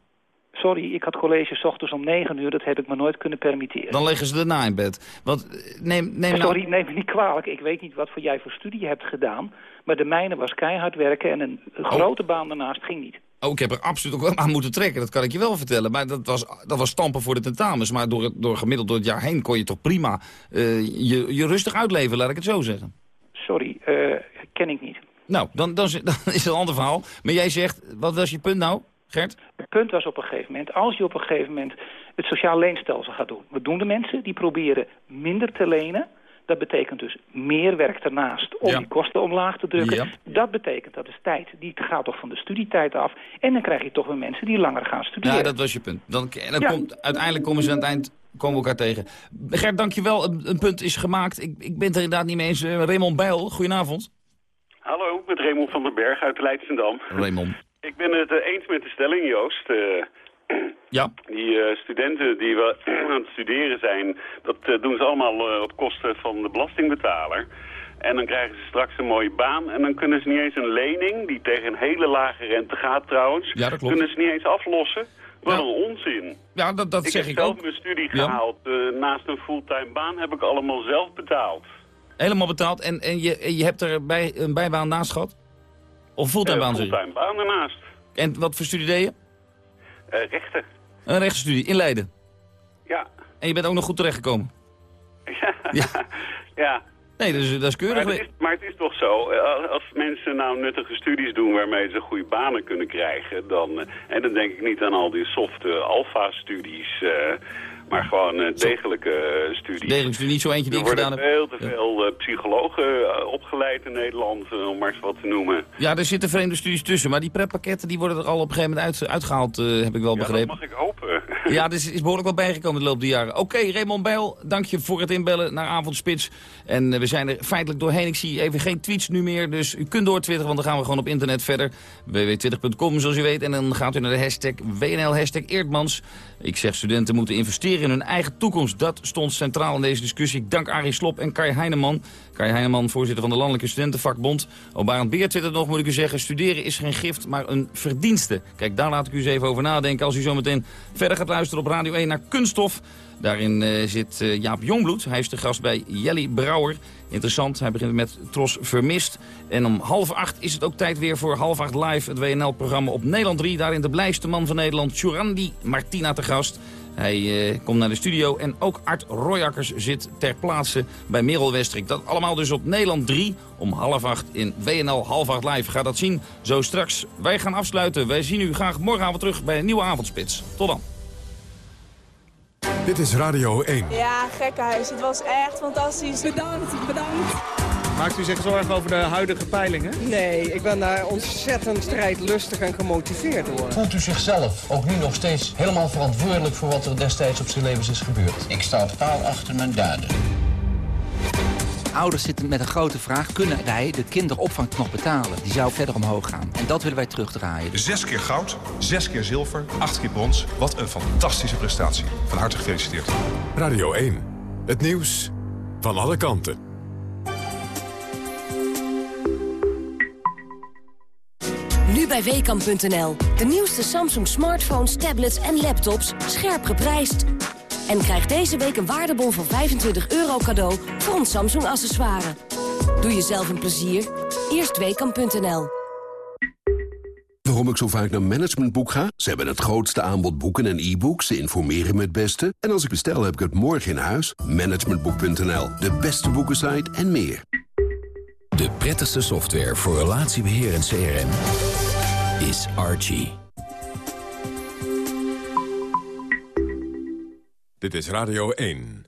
Sorry, ik had college 's ochtends om 9 uur. Dat heb ik me nooit kunnen permitteren. Dan liggen ze daarna in bed. Want eh, neem, neem nou... Sorry, neem me niet kwalijk. Ik weet niet wat voor jij voor studie hebt gedaan. Maar de mijne was keihard werken en een Oh. grote baan daarnaast ging niet. Oh, ik heb er absoluut ook wel aan moeten trekken, dat kan ik je wel vertellen. Maar dat was, dat was stampen voor de tentamens. Maar door, door gemiddeld door het jaar heen kon je toch prima eh, je, je rustig uitleven, laat ik het zo zeggen. Sorry, eh, ken ik niet. Nou, dan, dan, is- dan is het een ander verhaal. Maar jij zegt, wat was je punt nou, Gert? Het punt was op een gegeven moment, als je op een gegeven moment het sociaal leenstelsel gaat doen. Wat doen de mensen? Die proberen minder te lenen. Dat betekent dus meer werk ernaast om Ja. die kosten omlaag te drukken. Ja. Dat betekent, dat is tijd, die gaat toch van de studietijd af. En dan krijg je toch weer mensen die langer gaan studeren. Ja, dat was je punt. Dan, en dan Ja. komt, uiteindelijk komen ze aan het eind komen we elkaar tegen. Gert, dankjewel. Een, een punt is gemaakt. Ik, ik ben het er inderdaad niet mee eens. Eh, Raymond Bijl, goedenavond. Hallo, met Raymond van den Berg uit Leidschendam. Raymond. Ik ben het eh, eens met de stelling, Joost. Eh, Ja. die eh, studenten die we aan het studeren zijn, dat eh, doen ze allemaal eh, op kosten van de belastingbetaler. En dan krijgen ze straks een mooie baan en dan kunnen ze niet eens een lening, die tegen een hele lage rente gaat trouwens, Ja, dat klopt. kunnen ze niet eens aflossen. Wat Ja. een onzin. Ja, dat, dat ik zeg heb ik zelf ook. mijn studie gehaald. eh, naast een fulltime baan heb ik allemaal zelf betaald. Helemaal betaald. En, en je, je hebt er bij, een bijbaan naast gehad? Of een fulltime baan? fulltime baan daarnaast. En wat voor studie deed je? Eh, rechten. Een rechtsstudie in Leiden. Ja. En je bent ook nog goed terechtgekomen. Ja. Nee, dat is, dat is keurig. Maar het is, maar het is toch zo, eh, als mensen nou nuttige studies doen waarmee ze goede banen kunnen krijgen, dan, eh, en dan denk ik niet aan al die softe alfa-studies, maar gewoon eh, degelijke eh, studies. Degelijk studie, niet zo eentje die er ik worden gedaan heb. veel te veel eh, psychologen opgeleid in Nederland, om maar eens wat te noemen. Ja, er zitten vreemde studies tussen. Maar die pretpakketten die worden er al op een gegeven moment uit, uitgehaald, eh, heb ik wel Ja, dat begrepen. mag ik hopen. Ja, er is, is behoorlijk wat bijgekomen de loop der jaren. Oké, Raymond Bijl, dank je voor het inbellen naar Avondspits. En we zijn er feitelijk doorheen. Ik zie even geen tweets nu meer, dus u kunt doortwitteren, want dan gaan we gewoon op internet verder. www.twitter.com, zoals u weet. En dan gaat u naar de hashtag WNL, hashtag Eerdmans. Ik zeg, studenten moeten investeren in hun eigen toekomst. Dat stond centraal in deze discussie. Ik dank Arie Slop en Kai Heineman. Kai Heineman, voorzitter van de Landelijke Studentenvakbond. Op Barend Beer twittert nog, moet ik u zeggen, studeren is geen gift, maar een verdienste. Kijk, daar laat ik u eens even over nadenken als u zometeen verder gaat luisteren op Radio 1 naar Kunststof. Daarin eh, zit eh, Jaap Jongbloed. Hij is de gast bij Jelly Brouwer. Interessant, hij begint met Tros Vermist. En om half acht is het ook tijd weer voor half acht live. Het WNL-programma op Nederland 3. Daarin de blijste man van Nederland, Churandi Martina te gast. Hij eh, komt naar de studio en ook Art Royakkers zit ter plaatse bij Merel Westrik. Dat allemaal dus op Nederland 3 om half acht in WNL half acht live. Ga dat zien zo straks. Wij gaan afsluiten. Wij zien u graag morgenavond terug bij een nieuwe avondspits. Tot dan. Dit is Radio 1. Ja, gekkenhuis. Het was echt fantastisch. Bedankt, bedankt. Maakt u zich zorgen over de huidige peilingen? Nee, ik ben daar ontzettend strijdlustig en gemotiveerd door. Voelt u zichzelf ook nu nog steeds helemaal verantwoordelijk voor wat er destijds op zijn levens is gebeurd? Ik sta paal achter mijn daden. Ouders zitten met een grote vraag. Kunnen wij de kinderopvang nog betalen? Die zou verder omhoog gaan. En dat willen wij terugdraaien. Zes keer goud, zes keer zilver, acht keer brons. Wat een fantastische prestatie. Van harte gefeliciteerd. Radio 1. Het nieuws Van alle kanten. Nu bij Weekamp.nl. De nieuwste Samsung smartphones, tablets en laptops scherp geprijsd. En krijg deze week een waardebon van 25 euro cadeau voor ons Samsung accessoire. Doe jezelf een plezier. Eerst Weekamp.nl. Waarom ik zo vaak naar Managementboek ga? Ze hebben het grootste aanbod boeken en e-books. Ze informeren me het beste. En als ik bestel, heb ik het morgen in huis. Managementboek.nl, de beste boekensite en meer. De prettigste software voor relatiebeheer en CRM is Archie. Dit is Radio 1.